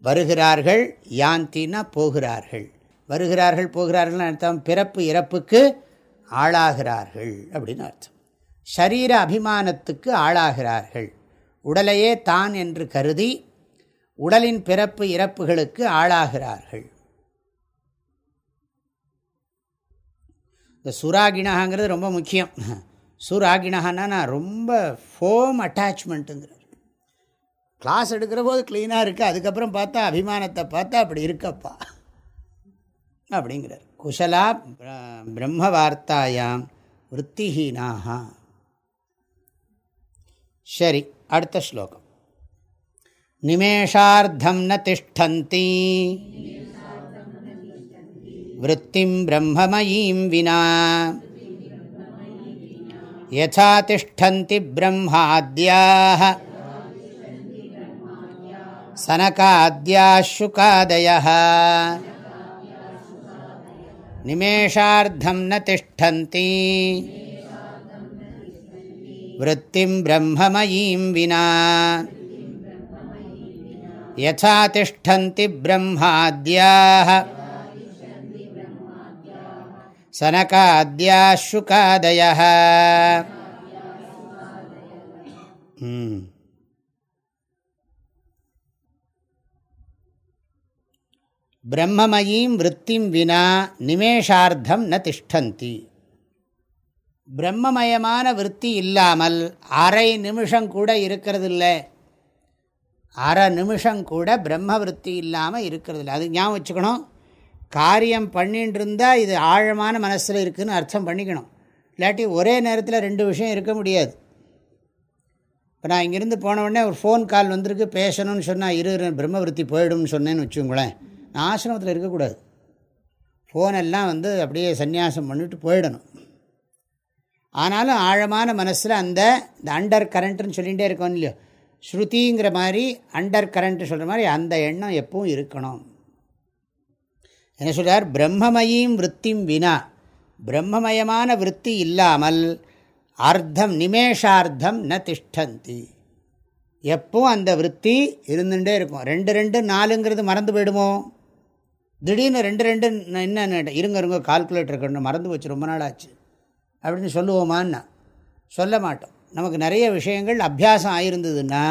வருகிறார்கள் யாந்தின்னா போகிறார்கள். வருகிறார்கள் போகிறார்கள் அர்த்தம். பிறப்பு இறப்புக்கு ஆளாகிறார்கள் அப்படின்னு அர்த்தம். ஷரீர அபிமானத்துக்கு ஆளாகிறார்கள். உடலையே தான் என்று கருதி உடலின் பிறப்பு இறப்புகளுக்கு ஆளாகிறார்கள். இந்த சுராகிணகாங்கிறது ரொம்ப முக்கியம். சுராகிணகான்னா நான் ரொம்ப ஃபோம் அட்டாச்மெண்ட்டுங்கிறார். கிளாஸ் எடுக்கிற போது க்ளீனாக இருக்குது அதுக்கப்புறம் பார்த்தா அபிமானத்தை பார்த்தா அப்படி இருக்கப்பா. அப்படிங்கிறார். குஷலா பிரம்ம வார்த்தாயாம் விற்த்திஹீனாக சரி அடுத்த ஸ்லோகம் நிமேஷார்த்தம் ந திஷ்டந்தி விற்த்திம் பிரம்மமயீம் வினா யசா திஷ்டந்தி பிரம்மாத்யாக சனகாத்யாசுகாதய நிமேஷார்த்தம் ந திஷ்டந்தி वृत्तिं ब्रह्ममयीं विना। यथा तिष्ठन्ति ब्रह्माद्याः। सनकाद्याः शुकादयः हम्म। ब्रह्ममयीं वृत्तिं विना निमेषार्धं न तिष्ठन्ति। பிரம்மமயமான விற்பி இல்லாமல் அரை நிமிஷம் கூட இருக்கிறதில்ல. அரை நிமிஷம் கூட பிரம்ம விற்பி இல்லாமல் இருக்கிறதில்ல. அது ஞாபகம் வச்சுக்கணும். காரியம் பண்ணிட்டு இருந்தால் இது ஆழமான மனசில் இருக்குதுன்னு அர்த்தம் பண்ணிக்கணும். இல்லாட்டி ஒரே நேரத்தில் ரெண்டு விஷயம் இருக்க முடியாது. இப்போ நான் இங்கேருந்து போன உடனே ஒரு ஃபோன் கால் வந்திருக்கு. பேசணும்னு சொன்னால் இரு பிரம்மவருத்தி போயிடும்னு சொன்னேன்னு வச்சுங்களேன் நான் ஆசிரமத்தில் இருக்கக்கூடாது. ஃபோனெல்லாம் வந்து அப்படியே சன்னியாசம் பண்ணிவிட்டு போயிடணும். ஆனாலும் ஆழமான மனசில் அந்த இந்த அண்டர் கரண்ட்டுன்னு சொல்லிகிட்டே இருக்கோம் இல்லையோ? ஸ்ருதிங்கிற மாதிரி அண்டர் கரண்ட் சொல்கிற மாதிரி அந்த எண்ணம் எப்பவும் இருக்கணும். என்ன சொல்கிறார் பிரம்மமயீம் விற்த்தியும் வினா. பிரம்மமயமான விற்பி இல்லாமல் அர்த்தம் நிமேஷார்த்தம் ந திஷ்டந்தி. எப்பவும் அந்த விற்பி இருந்துகிட்டே இருக்கும். ரெண்டு ரெண்டு நாலுங்கிறது மறந்து போயிடுமோ? திடீர்னு ரெண்டு ரெண்டு என்ன இருங்க இருங்க கால்குலேட்டர் இருக்கணும் மறந்து போச்சு ரொம்ப நாள் ஆச்சு அப்படின்னு சொல்லுவோமான்னா சொல்ல மாட்டோம். நமக்கு நிறைய விஷயங்கள் அபியாசம் ஆயிருந்ததுன்னா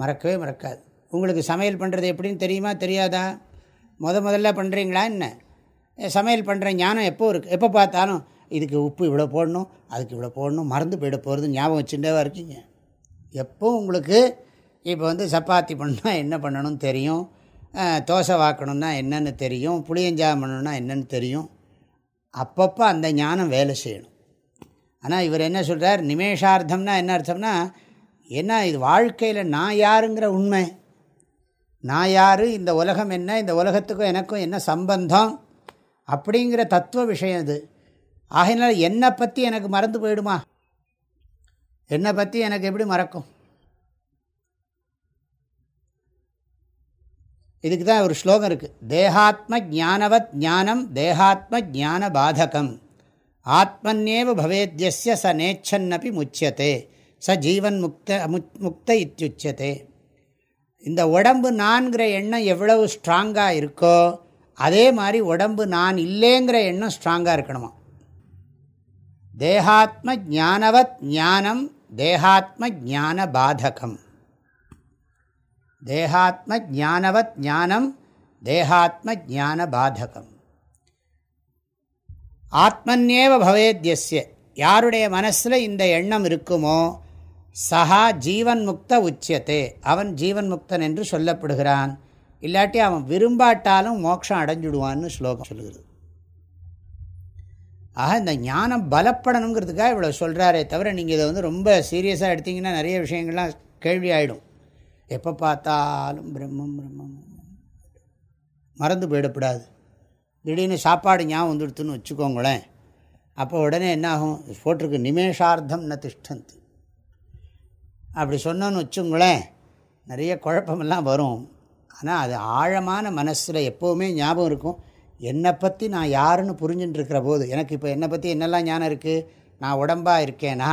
மறக்கவே மறக்காது. உங்களுக்கு சமையல் பண்ணுறது எப்படின்னு தெரியுமா தெரியாதா? முத முதல்ல பண்ணுறீங்களா என்ன? சமையல் பண்ணுற ஞானம் எப்போ இருக்குது எப்போ பார்த்தாலும் இதுக்கு உப்பு இவ்வளோ போடணும் அதுக்கு இவ்வளோ போடணும் மறந்து போயிட போகிறது ஞாபகம் வச்சுட்டேவா இருக்கீங்க? எப்போ உங்களுக்கு இப்போ வந்து சப்பாத்தி பண்ணால் என்ன பண்ணணும்னு தெரியும் தோசை வாக்கணும்னா என்னென்னு தெரியும் புளியஞ்சாகம் பண்ணணும்னா என்னென்னு தெரியும். அப்பப்போ அந்த ஞானம் வேலை செய்யணும். ஆனால் இவர் என்ன சொல்கிறார் நிமேஷார்த்தம்னா என்ன அர்த்தம்னா என்ன இது வாழ்க்கையில் நான் யாருங்கிற உண்மை. நான் யார்? இந்த உலகம் என்ன? இந்த உலகத்துக்கும் எனக்கும் என்ன சம்பந்தம்? அப்படிங்கிற தத்துவ விஷயம் இது ஆகையினால என்னை பற்றி எனக்கு மறந்து போயிடுமா? என்னை பற்றி எனக்கு எப்படி மறக்கும்? இதுக்கு தான் ஒரு ஸ்லோகம் இருக்குது தேகாத்ம ஜானவத் ஞானம் தேகாத்ம ஜான பாதகம். ஆத்மன்னேவ பவேத்யஸ்ய ச நேச்சன்னப்பி முச்சியத்தே ச ஜீவன் முக்த முக்த இத்தியுச்சதே இந்த உடம்பு நான்கிற எண்ணம் எவ்வளவு ஸ்ட்ராங்காக இருக்கோ அதே மாதிரி உடம்பு நான் இல்லைங்கிற எண்ணம் ஸ்ட்ராங்காக இருக்கணுமா? தேகாத்ம ஜானவத் ஞானம் தேகாத்ம ஜான பாதகம். தேகாத்ம ஜானவத் ஞானம் தேகாத்ம ஜான பாதகம். ஆத்மன்யேவ பவேத்யஸ்ய. யாருடைய மனசில் இந்த எண்ணம் இருக்குமோ சஹா ஜீவன் முக்த உச்சியத்தே. அவன் ஜீவன் முக்தன் என்று சொல்லப்படுகிறான். இல்லாட்டி அவன் விரும்பாட்டாலும் மோட்சம் அடைஞ்சுடுவான்னு ஸ்லோகம் சொல்லுகிறது. ஆக இந்த ஞானம் பலப்படணுங்கிறதுக்காக இவ்வளோ சொல்கிறாரே தவிர நீங்கள் இதை வந்து ரொம்ப சீரியஸாக எடுத்திங்கன்னா நிறைய விஷயங்கள்லாம் கேள்வி ஆகிடும் எப்போ பார்த்தாலும் பிரம்மம் பிரம்மம். மறந்து போயிடக்கூடாது. திடீர்னு சாப்பாடு ஞாபகம் வந்துடுத்துன்னு வச்சுக்கோங்களேன். அப்போ உடனே என்ன ஆகும் போட்டிருக்கு நிமேஷார்த்தம் ந திஷ்டந்தி. அப்படி சொன்னோன்னு வச்சுங்களேன் நிறைய குழப்பமெல்லாம் வரும். ஆனால் அது ஆழமான மனசில் எப்போவுமே ஞாபகம் இருக்கும். என்னை பற்றி நான் யாருன்னு புரிஞ்சுட்டுருக்கிற போது எனக்கு இப்போ என்னை பற்றி என்னெல்லாம் ஞானம் இருக்குது நான் உடம்பாக இருக்கேனா?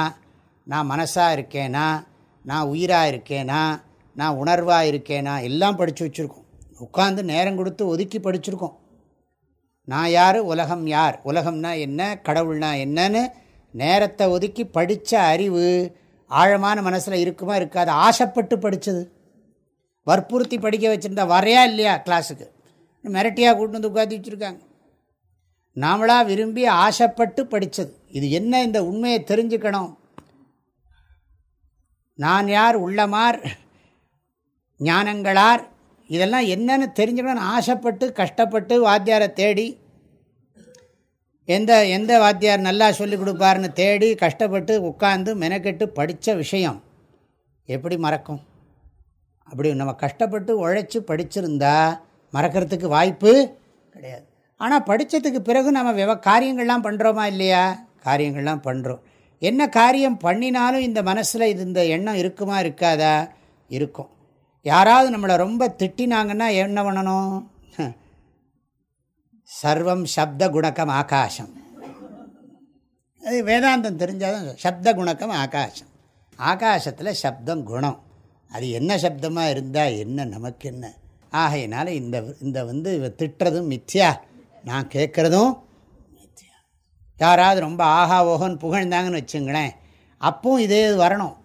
நான் மனசாக இருக்கேனா? நான் உயிராக இருக்கேனா? நான் உணர்வாக இருக்கேனா? எல்லாம் படித்து வச்சுருக்கோம். உட்காந்து நேரம் கொடுத்து ஒதுக்கி படிச்சிருக்கோம். நான் யார்? உலகம் யார்? உலகம்னா என்ன? கடவுள்னா என்னன்னு நேரத்தை ஒதுக்கி படித்த அறிவு ஆழமான மனசில் இருக்குமா இருக்காது. ஆசைப்பட்டு படித்தது வற்புறுத்தி படிக்க வச்சுருந்தா வரையா இல்லையா கிளாஸுக்கு மிரட்டியாக கூட்டு வந்து உட்காந்து வச்சுருக்காங்க. நாமளாக விரும்பி ஆசைப்பட்டு படித்தது இது என்ன இந்த உண்மையை தெரிஞ்சுக்கணும்? நான் யார்? உள்ளமார்? ஞானங்களார்? இதெல்லாம் என்னென்னு தெரிஞ்சுக்கணும்னு ஆசைப்பட்டு கஷ்டப்பட்டு வாத்தியாரை தேடி எந்த எந்த வாத்தியார் நல்லா சொல்லிக் கொடுப்பாருன்னு தேடி கஷ்டப்பட்டு உட்காந்து மெனக்கெட்டு படித்த விஷயம். எப்படி மறக்கும்? அப்படி நம்ம கஷ்டப்பட்டு உழைச்சி படிச்சிருந்தா மறக்கிறதுக்கு வாய்ப்பு கிடையாது. ஆனால் படித்ததுக்கு பிறகு நம்ம விவ காரியங்கள்லாம் பண்ணுறோமா இல்லையா? காரியங்கள்லாம் பண்ணுறோம் என்ன காரியம் பண்ணினாலும் இந்த மனசில் இது இந்த எண்ணம் இருக்குமா இருக்காதா? இருக்கும். யாராவது நம்மளை ரொம்ப திட்டினாங்கன்னா என்ன பண்ணணும்? சர்வம் சப்த குணக்கம் ஆகாசம். அது வேதாந்தம் தெரிஞ்சாதான் சப்த குணக்கம் ஆகாசம். ஆகாசத்தில் சப்தம் குணம். அது என்ன சப்தமாக இருந்தால் என்ன நமக்கு என்ன? ஆகையினால இந்த இந்த வந்து திட்டுறதும் மித்யா. நான் கேட்குறதும் மித்யா. யாராவது ரொம்ப ஆஹா ஓஹோன்னு புகழ்ந்தாங்கன்னு வச்சுங்களேன் அப்பவும் இதே வரணும்.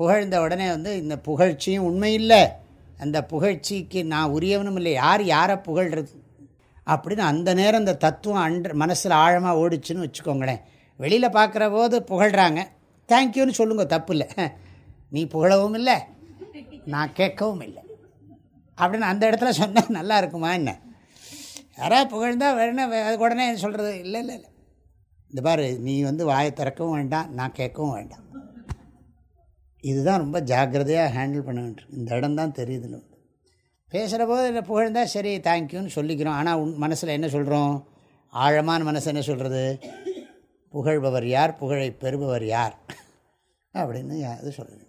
புகழ்ந்த உடனே வந்து இந்த புகழ்ச்சியும் உண்மை இல்லை அந்த புகழ்ச்சிக்கு நான் உரியவனும் இல்லை. யார் யாரை புகழ்கிறது அப்படின்னு அந்த நேரம் இந்த தத்துவம் அன்று மனசில் ஆழமாக ஓடிச்சுன்னு வச்சுக்கோங்களேன். வெளியில் பார்க்குற போது புகழ்கிறாங்க தேங்க்யூன்னு சொல்லுங்க தப்பு இல்லை. நீ புகழவும் இல்லை நான் கேட்கவும் இல்லை. அப்படின்னு அந்த இடத்துல சொன்னால் நல்லா இருக்குமா என்ன? யாராவது புகழ்ந்தால் வேணும் அதுக்கு உடனே சொல்கிறது இல்லை இல்லை இல்லை. இந்த பாரு நீ வந்து வாயை திறக்கவும் வேண்டாம் நான் கேட்கவும் வேண்டாம். இதுதான் ரொம்ப ஜாக்கிரதையாக ஹேண்டில் பண்ண இந்த இடம் தான் தெரியுதுன்னு. பேசுகிற போது இல்லை புகழ்ந்தால் சரி தேங்க்யூன்னு சொல்லிக்கிறோம். ஆனால் உன் மனசில் என்ன சொல்கிறோம் ஆழமான மனசு என்ன சொல்கிறது புகழ்பவர் யார்? புகழை பெறுபவர் யார்? அப்படின்னு அது சொல்கிறது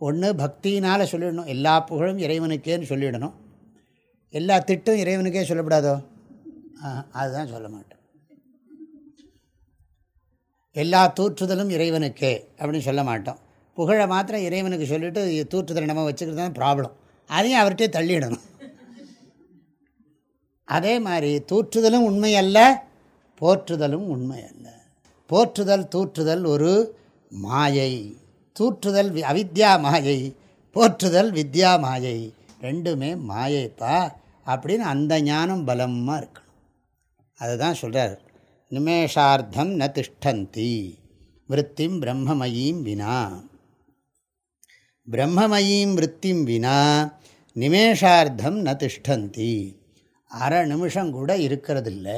ஒன்று பக்தியினால் சொல்லிடணும். எல்லா புகழும் இறைவனுக்கேன்னு சொல்லிடணும். எல்லா திட்டும் இறைவனுக்கே சொல்லப்படாதோ? அதுதான் சொல்ல மாட்டோம் எல்லா தூற்றுதலும் இறைவனுக்கே அப்படின்னு சொல்ல மாட்டோம். புகழை மாத்திரம் இறைவனுக்கு சொல்லிவிட்டு தூற்றுதலை நம்ம வச்சுக்கிறது தான் ப்ராப்ளம் அதையும் அவர்கிட்டே தள்ளிடணும். அதே மாதிரி தூற்றுதலும் உண்மை அல்ல போற்றுதலும் உண்மை அல்ல. போற்றுதல் தூற்றுதல் ஒரு மாயை. தூற்றுதல் அவித்யா மாயை போற்றுதல் வித்யா மாயை. ரெண்டுமே மாயைப்பா அப்படின்னு அந்த ஞானம் பலமாக இருக்கணும். அதுதான் சொல்கிறார் நிமேஷார்த்தம் ந திஷ்டந்தி. விற்த்திம் பிரம்மமயீம் வினா. பிரம்மமயீம் விற்த்திம் வினா நிமேஷார்த்தம் ந திஷ்டந்தி அரை நிமிஷம் கூட இருக்கிறதில்ல.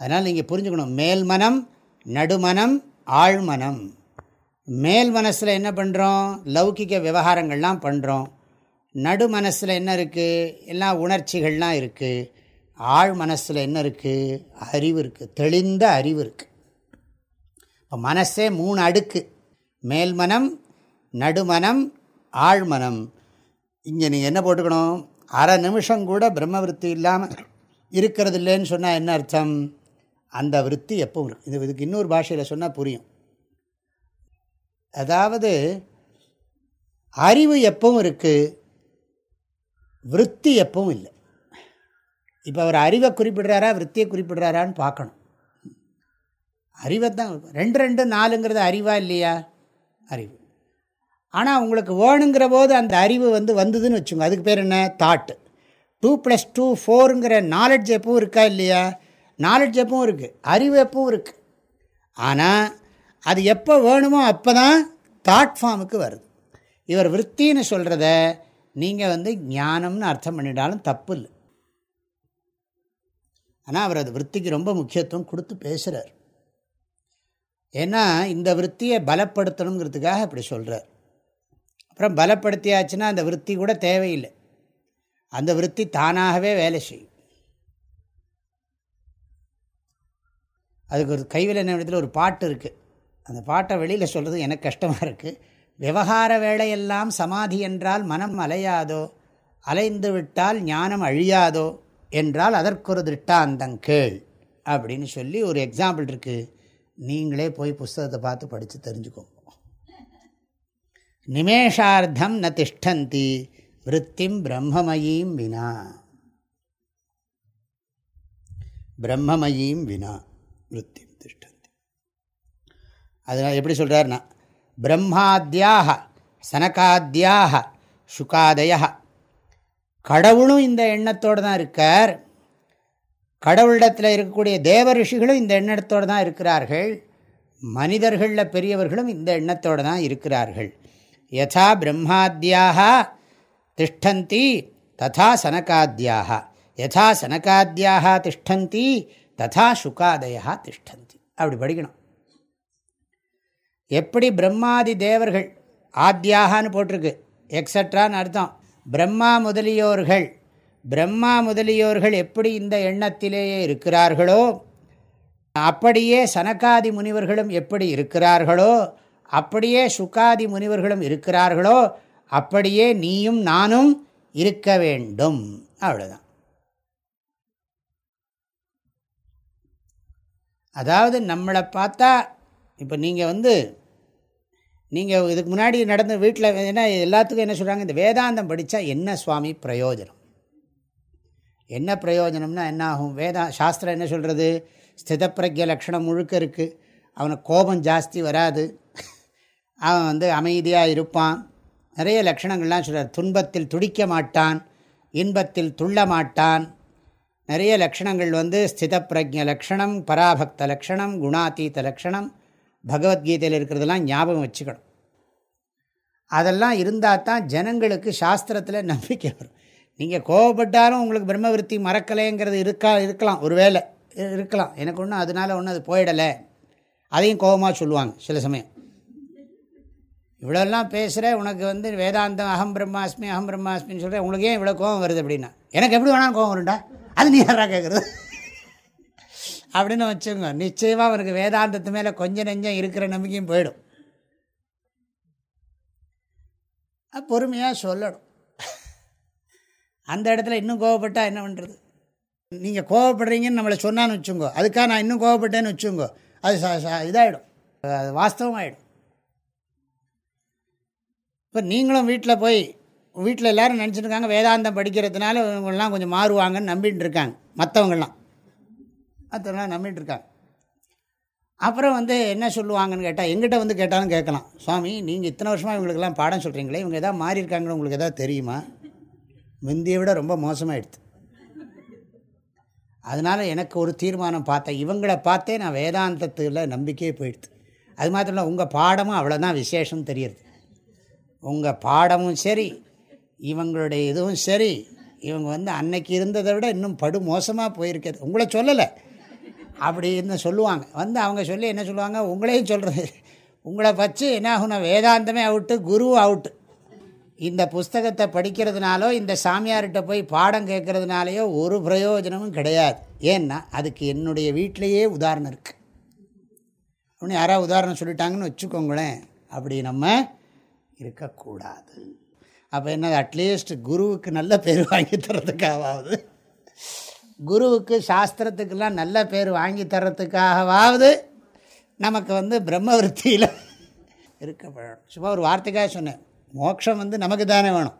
அதனால் நீங்கள் புரிஞ்சுக்கணும். மேல்மனம் நடுமனம் ஆழ்மனம். மேல் மனசில் என்ன பண்ணுறோம் லௌகிக விவகாரங்கள்லாம் பண்ணுறோம் நடு மனசில் என்ன இருக்குது எல்லாம் உணர்ச்சிகள்லாம் இருக்குது ஆழ் மனசில் என்ன இருக்குது அறிவு இருக்குது தெளிந்த அறிவு இருக்குது இப்போ மனசே மூணு அடுக்கு. மேல்மனம் நடுமனம் ஆழ்மனம். இங்கே நீங்கள் என்ன போட்டுக்கணும்? அரை நிமிஷம் கூட பிரம்ம விற்பி இல்லாமல் இருக்கிறது இல்லைன்னு சொன்னால் என்ன அர்த்தம்? அந்த விற்பி எப்பவும் இருக்கும் இது இதுக்கு இன்னொரு பாஷையில் சொன்னால் புரியும். அதாவது அறிவு எப்பவும் இருக்குது விற்பி எப்பவும் இல்லை. இப்போ அவர் அறிவை குறிப்பிடுறாரா விற்த்தியை குறிப்பிடுறாரான்னு பார்க்கணும். அறிவை தான் ரெண்டு ரெண்டு நாலுங்கிறது அறிவா இல்லையா? அறிவு. ஆனால் உங்களுக்கு வேணுங்கிற போது அந்த அறிவு வந்து வந்ததுன்னு வச்சுங்க. அதுக்கு பேர் என்ன? தாட்டு டூ ப்ளஸ் டூ ஃபோருங்கிற நாலெட்ஜ் எப்பவும் இருக்கா இல்லையா? நாலெட்ஜ் எப்பவும் இருக்குது அறிவு எப்பவும் இருக்குது ஆனால் அது எப்போ வேணுமோ அப்போ தான் தாட் ஃபார்முக்கு வருது. இவர் விற்த்தின்னு சொல்கிறத நீங்கள் வந்து ஞானம்னு அர்த்தம் பண்ணிட்டாலும் தப்பு இல்லை. ஆனால் அவர் அது விற்த்திக்கு ரொம்ப முக்கியத்துவம் கொடுத்து பேசுகிறார் ஏன்னா இந்த விற்த்தியை பலப்படுத்தணுங்கிறதுக்காக அப்படி சொல்கிறார் அப்புறம் பலப்படுத்தியாச்சுன்னா அந்த விற்பி கூட தேவையில்லை. அந்த விற்பி தானாகவே வேலை செய்யும். அதுக்கு ஒரு கைவில் நிமிடத்தில் ஒரு பாட்டு இருக்குது அந்த பாட்டை வெளியில் சொல்கிறது எனக்கு கஷ்டமாக இருக்குது விவகார வேலையெல்லாம் சமாதி என்றால் மனம் அலையாதோ? அலைந்து விட்டால் ஞானம் அழியாதோ? என்றால் அதற்கொரு திருட்டாந்தங்கேள் அப்படின்னு சொல்லி ஒரு எக்ஸாம்பிள் இருக்குது நீங்களே போய் புஸ்தகத்தை பார்த்து படித்து தெரிஞ்சுக்கோங்க நிமேஷார்த்தம் ந திஷ்டந்தி விற்த்திம் பிரம்மமயீம் வினா. பிரம்மமயீம் வினா விற்த்திம் திஷ்டந்தி. அதனால் எப்படி சொல்கிறாருன்னா பிரம்மாத்தியாக சனகாத்தியாக சுகாதய கடவுளும் இந்த எண்ணத்தோடு தான் இருக்கார். கடவுளிடத்தில் இருக்கக்கூடிய தேவ ரிஷிகளும் இந்த எண்ணத்தோடு தான் இருக்கிறார்கள். மனிதர்களில் பெரியவர்களும் இந்த எண்ணத்தோடு தான் இருக்கிறார்கள். யதா பிரம்மாத்தியாக திஷ்டந்தி ததா சனகாத்தியாக யதா சனகாத்தியாக திஷ்டந்தி ததா சுகாதயா திஷ்டந்தி. அப்படி படிக்கணும். எப்படி பிரம்மாதி தேவர்கள் ஆத்தியாகான்னு போட்டிருக்கு. எக்ஸட்ரான்னு அர்த்தம். பிரம்மா முதலியோர்கள் பிரம்மா முதலியோர்கள் எப்படி இந்த எண்ணத்திலேயே இருக்கிறார்களோ அப்படியே சனகாதி முனிவர்களும் எப்படி இருக்கிறார்களோ அப்படியே சுக்காதி முனிவர்களும் இருக்கிறார்களோ அப்படியே நீயும் நானும் இருக்க வேண்டும். அவ்வளோதான் அதாவது நம்மளை பார்த்தா இப்போ நீங்கள் வந்து நீங்கள் இதுக்கு முன்னாடி நடந்த வீட்டில் என்ன எல்லாத்துக்கும் என்ன சொல்கிறாங்க இந்த வேதாந்தம் படித்தா என்ன சுவாமி பிரயோஜனம்? என்ன பிரயோஜனம்னா என்ன ஆகும் வேதா சாஸ்திரம் என்ன சொல்கிறது ஸ்திதப்பிரஜ லக்ஷணம் முழுக்க இருக்குது அவனுக்கு கோபம் ஜாஸ்தி வராது. அவன் வந்து அமைதியாக இருப்பான். நிறைய லக்ஷணங்கள்லாம் சொல்கிறார் துன்பத்தில் துடிக்க மாட்டான். இன்பத்தில் துள்ள மாட்டான். நிறைய லக்ஷணங்கள் வந்து ஸ்தித பிரஜ லக்ஷணம் பராபக்த லக்ஷணம் குணாதீத்த லக்ஷணம் பகவத்கீதையில் இருக்கிறதெல்லாம் ஞாபகம் வச்சுக்கணும். அதெல்லாம் இருந்தால் தான் ஜனங்களுக்கு சாஸ்திரத்தில் நம்பிக்கை வரும். நீங்கள் கோவப்பட்டாலும் உங்களுக்கு பிரம்மவிருத்தி மறக்கலைங்கிறது இருக்கா இருக்கலாம். ஒரு வேலை இருக்கலாம். எனக்கு ஒன்றும் அதனால் ஒன்றும் அது போயிடலை. அதையும் கோபமாக சொல்லுவாங்க சில சமயம். இவ்வளோலாம் பேசுகிற உனக்கு வந்து வேதாந்தம் அகம் பிரம்மாஸ்மி அகம் பிரம்மாஸ்மின்னு சொல்கிற உங்களுக்கு ஏன் இவ்வளோ கோபம் வருது அப்படின்னா? எனக்கு எப்படி வேணாலும் கோபம் வருண்டா அது நீ யாரா கேட்குறது அப்படின்னு வச்சுங்க நிச்சயமாக அவனுக்கு வேதாந்தத்து மேலே கொஞ்சம் நெஞ்சம் இருக்கிற நம்பிக்கையும் போயிடும். பொறுமையாக சொல்லணும். அந்த இடத்துல இன்னும் கோவப்பட்டால் என்ன பண்ணுறது நீங்கள் கோவப்படுறீங்கன்னு நம்மளை சொன்னான்னு வச்சுங்கோ அதுக்காக நான் இன்னும் கோவப்பட்டேன்னு வச்சுங்கோ அது இதாகிடும் அது வாஸ்தவமாகிடும் இப்போ நீங்களும் வீட்டில் போய் வீட்டில் எல்லோரும் நினச்சிருக்காங்க வேதாந்தம் படிக்கிறதுனால இவங்கெல்லாம் கொஞ்சம் மாறுவாங்கன்னு நம்பிட்டு இருக்காங்க மற்றவங்கள்லாம் மற்றவங்களாம் நம்பிட்டு இருக்காங்க. அப்புறம் வந்து என்ன சொல்லுவாங்கன்னு கேட்டால் எங்கிட்ட வந்து கேட்டாலும் கேட்கலாம். சுவாமி நீங்கள் இத்தனை வருஷமாக இவங்களுக்கெல்லாம் பாடம் சொல்கிறீங்களே இவங்க எதாவது மாறி இருக்காங்கன்னு உங்களுக்கு எதாவது தெரியுமா? முந்தியை விட ரொம்ப மோசமாகிடுது அதனால் எனக்கு ஒரு தீர்மானம் பார்த்தேன். இவங்களை பார்த்தே நான் வேதாந்தத்தில் நம்பிக்கையே போயிடுது அது மாத்திரம் இல்லை உங்கள் பாடமும் அவ்வளோதான் விசேஷம் தெரியுது. உங்கள் பாடமும் சரி இவங்களுடைய இதுவும் சரி இவங்க வந்து அன்னைக்கு இருந்ததை விட இன்னும் படு மோசமாக போயிருக்கிறது. உங்களை சொல்லலை. அப்படின்னு சொல்லுவாங்க. வந்து அவங்க சொல்லி என்ன சொல்லுவாங்க? உங்களையும் சொல்கிறது உங்களை வச்சு என்ன ஆகுனா வேதாந்தமே அவுட்டு குருவும் அவுட்டு. இந்த புஸ்தகத்தை படிக்கிறதுனாலோ இந்த சாமியார்கிட்ட போய் பாடம் கேட்கறதுனாலையோ ஒரு பிரயோஜனமும் கிடையாது. ஏன்னா அதுக்கு என்னுடைய வீட்டிலையே உதாரணம் இருக்குது அப்படின்னு யாராவது உதாரணம் சொல்லிட்டாங்கன்னு வச்சுக்கோங்களேன். அப்படி நம்ம இருக்கக்கூடாது. அப்போ என்ன அட்லீஸ்ட் குருவுக்கு நல்ல பேர் வாங்கி தரத்துக்காகவாவது குருவுக்கு சாஸ்திரத்துக்கெல்லாம் நல்ல பேர் வாங்கி தரத்துக்காகவாவது நமக்கு வந்து பிரம்மவருத்தியில் இருக்கப்படணும். சும்மா ஒரு வார்த்தைக்காக சொன்னேன். மோட்சம் வந்து நமக்கு தானே வேணும்.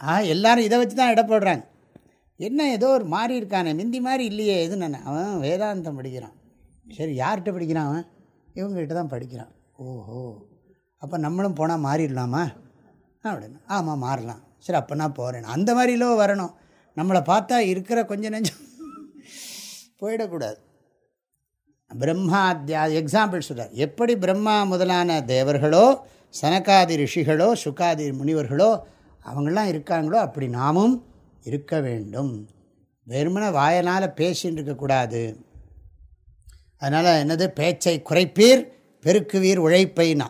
ஆ எல்லோரும் இதை வச்சு தான் இடப்படுறாங்க என்ன ஏதோ ஒரு மாறி இருக்கானே மிந்தி மாதிரி இல்லையே எது நான் அவன் வேதாந்தம் படிக்கிறான். சரி யார்கிட்ட படிக்கிறான் அவன்? இவங்ககிட்ட தான் படிக்கிறான். ஓஹோ அப்போ நம்மளும் போனால் மாறிடலாமா? அப்படின்னு. ஆமாம் மாறலாம். சரி அப்போ நான் போகிறேன் அந்த மாதிரிலோ வரணும். நம்மளை பார்த்தா இருக்கிற கொஞ்சம் நெஞ்சம் போயிடக்கூடாது. பிரம்மாத்தியா எக்ஸாம்பிள் சொல்கிறார் எப்படி பிரம்மா முதலான தேவர்களோ சனகாதி ரிஷிகளோ சுகாதி முனிவர்களோ அவங்களாம் இருக்காங்களோ அப்படி நாமும் இருக்க வேண்டும். வெறுமனை வாயனால் பேசின்னு இருக்கக்கூடாது அதனால் என்னது? பேச்சை குறைப்பீர் பெருக்குவீர் உழைப்பைனா.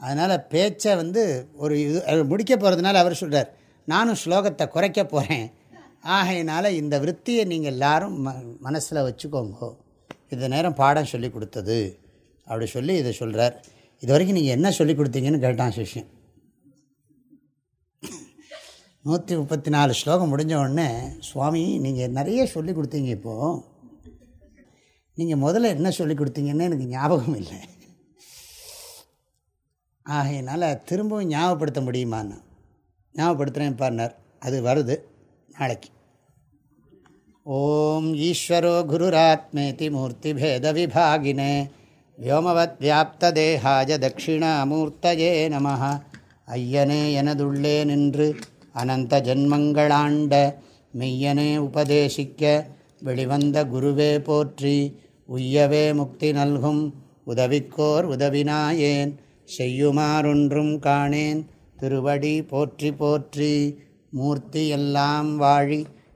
அதனால் பேச்சை வந்து ஒரு இது முடிக்க போகிறதுனால அவர் சொல்கிறார் நானும் ஸ்லோகத்தை குறைக்க போகிறேன் ஆகையினால் இந்த விற்த்தியை நீங்கள் எல்லோரும் ம மனசில் வச்சுக்கோங்கோ. இந்த நேரம் பாடம் சொல்லி கொடுத்தது. அப்படி சொல்லி இதை சொல்கிறார் இது வரைக்கும் நீங்கள் என்ன சொல்லி கொடுத்தீங்கன்னு கேட்டான் சிஷ்யன். நூற்றி முப்பத்தி நாலு ஸ்லோகம் முடிஞ்ச உடனே சுவாமி நீங்கள் நிறைய சொல்லி கொடுத்தீங்க இப்போது நீங்கள் முதல்ல என்ன சொல்லி கொடுத்தீங்கன்னு எனக்கு ஞாபகம் இல்லை. ஆகையினால் திரும்பவும் ஞாபகப்படுத்த முடியுமான்னு. ஞாபகப்படுத்துகிறேன் பார்னர். அது வருது. நாளைக்கு. ஓம் ஈஸ்வரோ குருராத்மேதி மூர்த்திபேதவிபாகினே வோமவத் வியாப்ததேகாஜ தட்சிணாமூர்த்தயே நம ஐயனே எனதுள்ளே நின்று அனந்த ஜென்மங்களாண்ட மெய்யனே உபதேசிக்க வெளிவந்த குருவே போற்றி உய்யவே முக்தி நல்கும் உதவிக்கோர் உதவினாயேன் செய்யுமாறொன்றும் காணேன் திருவடி போற்றி போற்றி மூர்த்தி எல்லாம் வாழி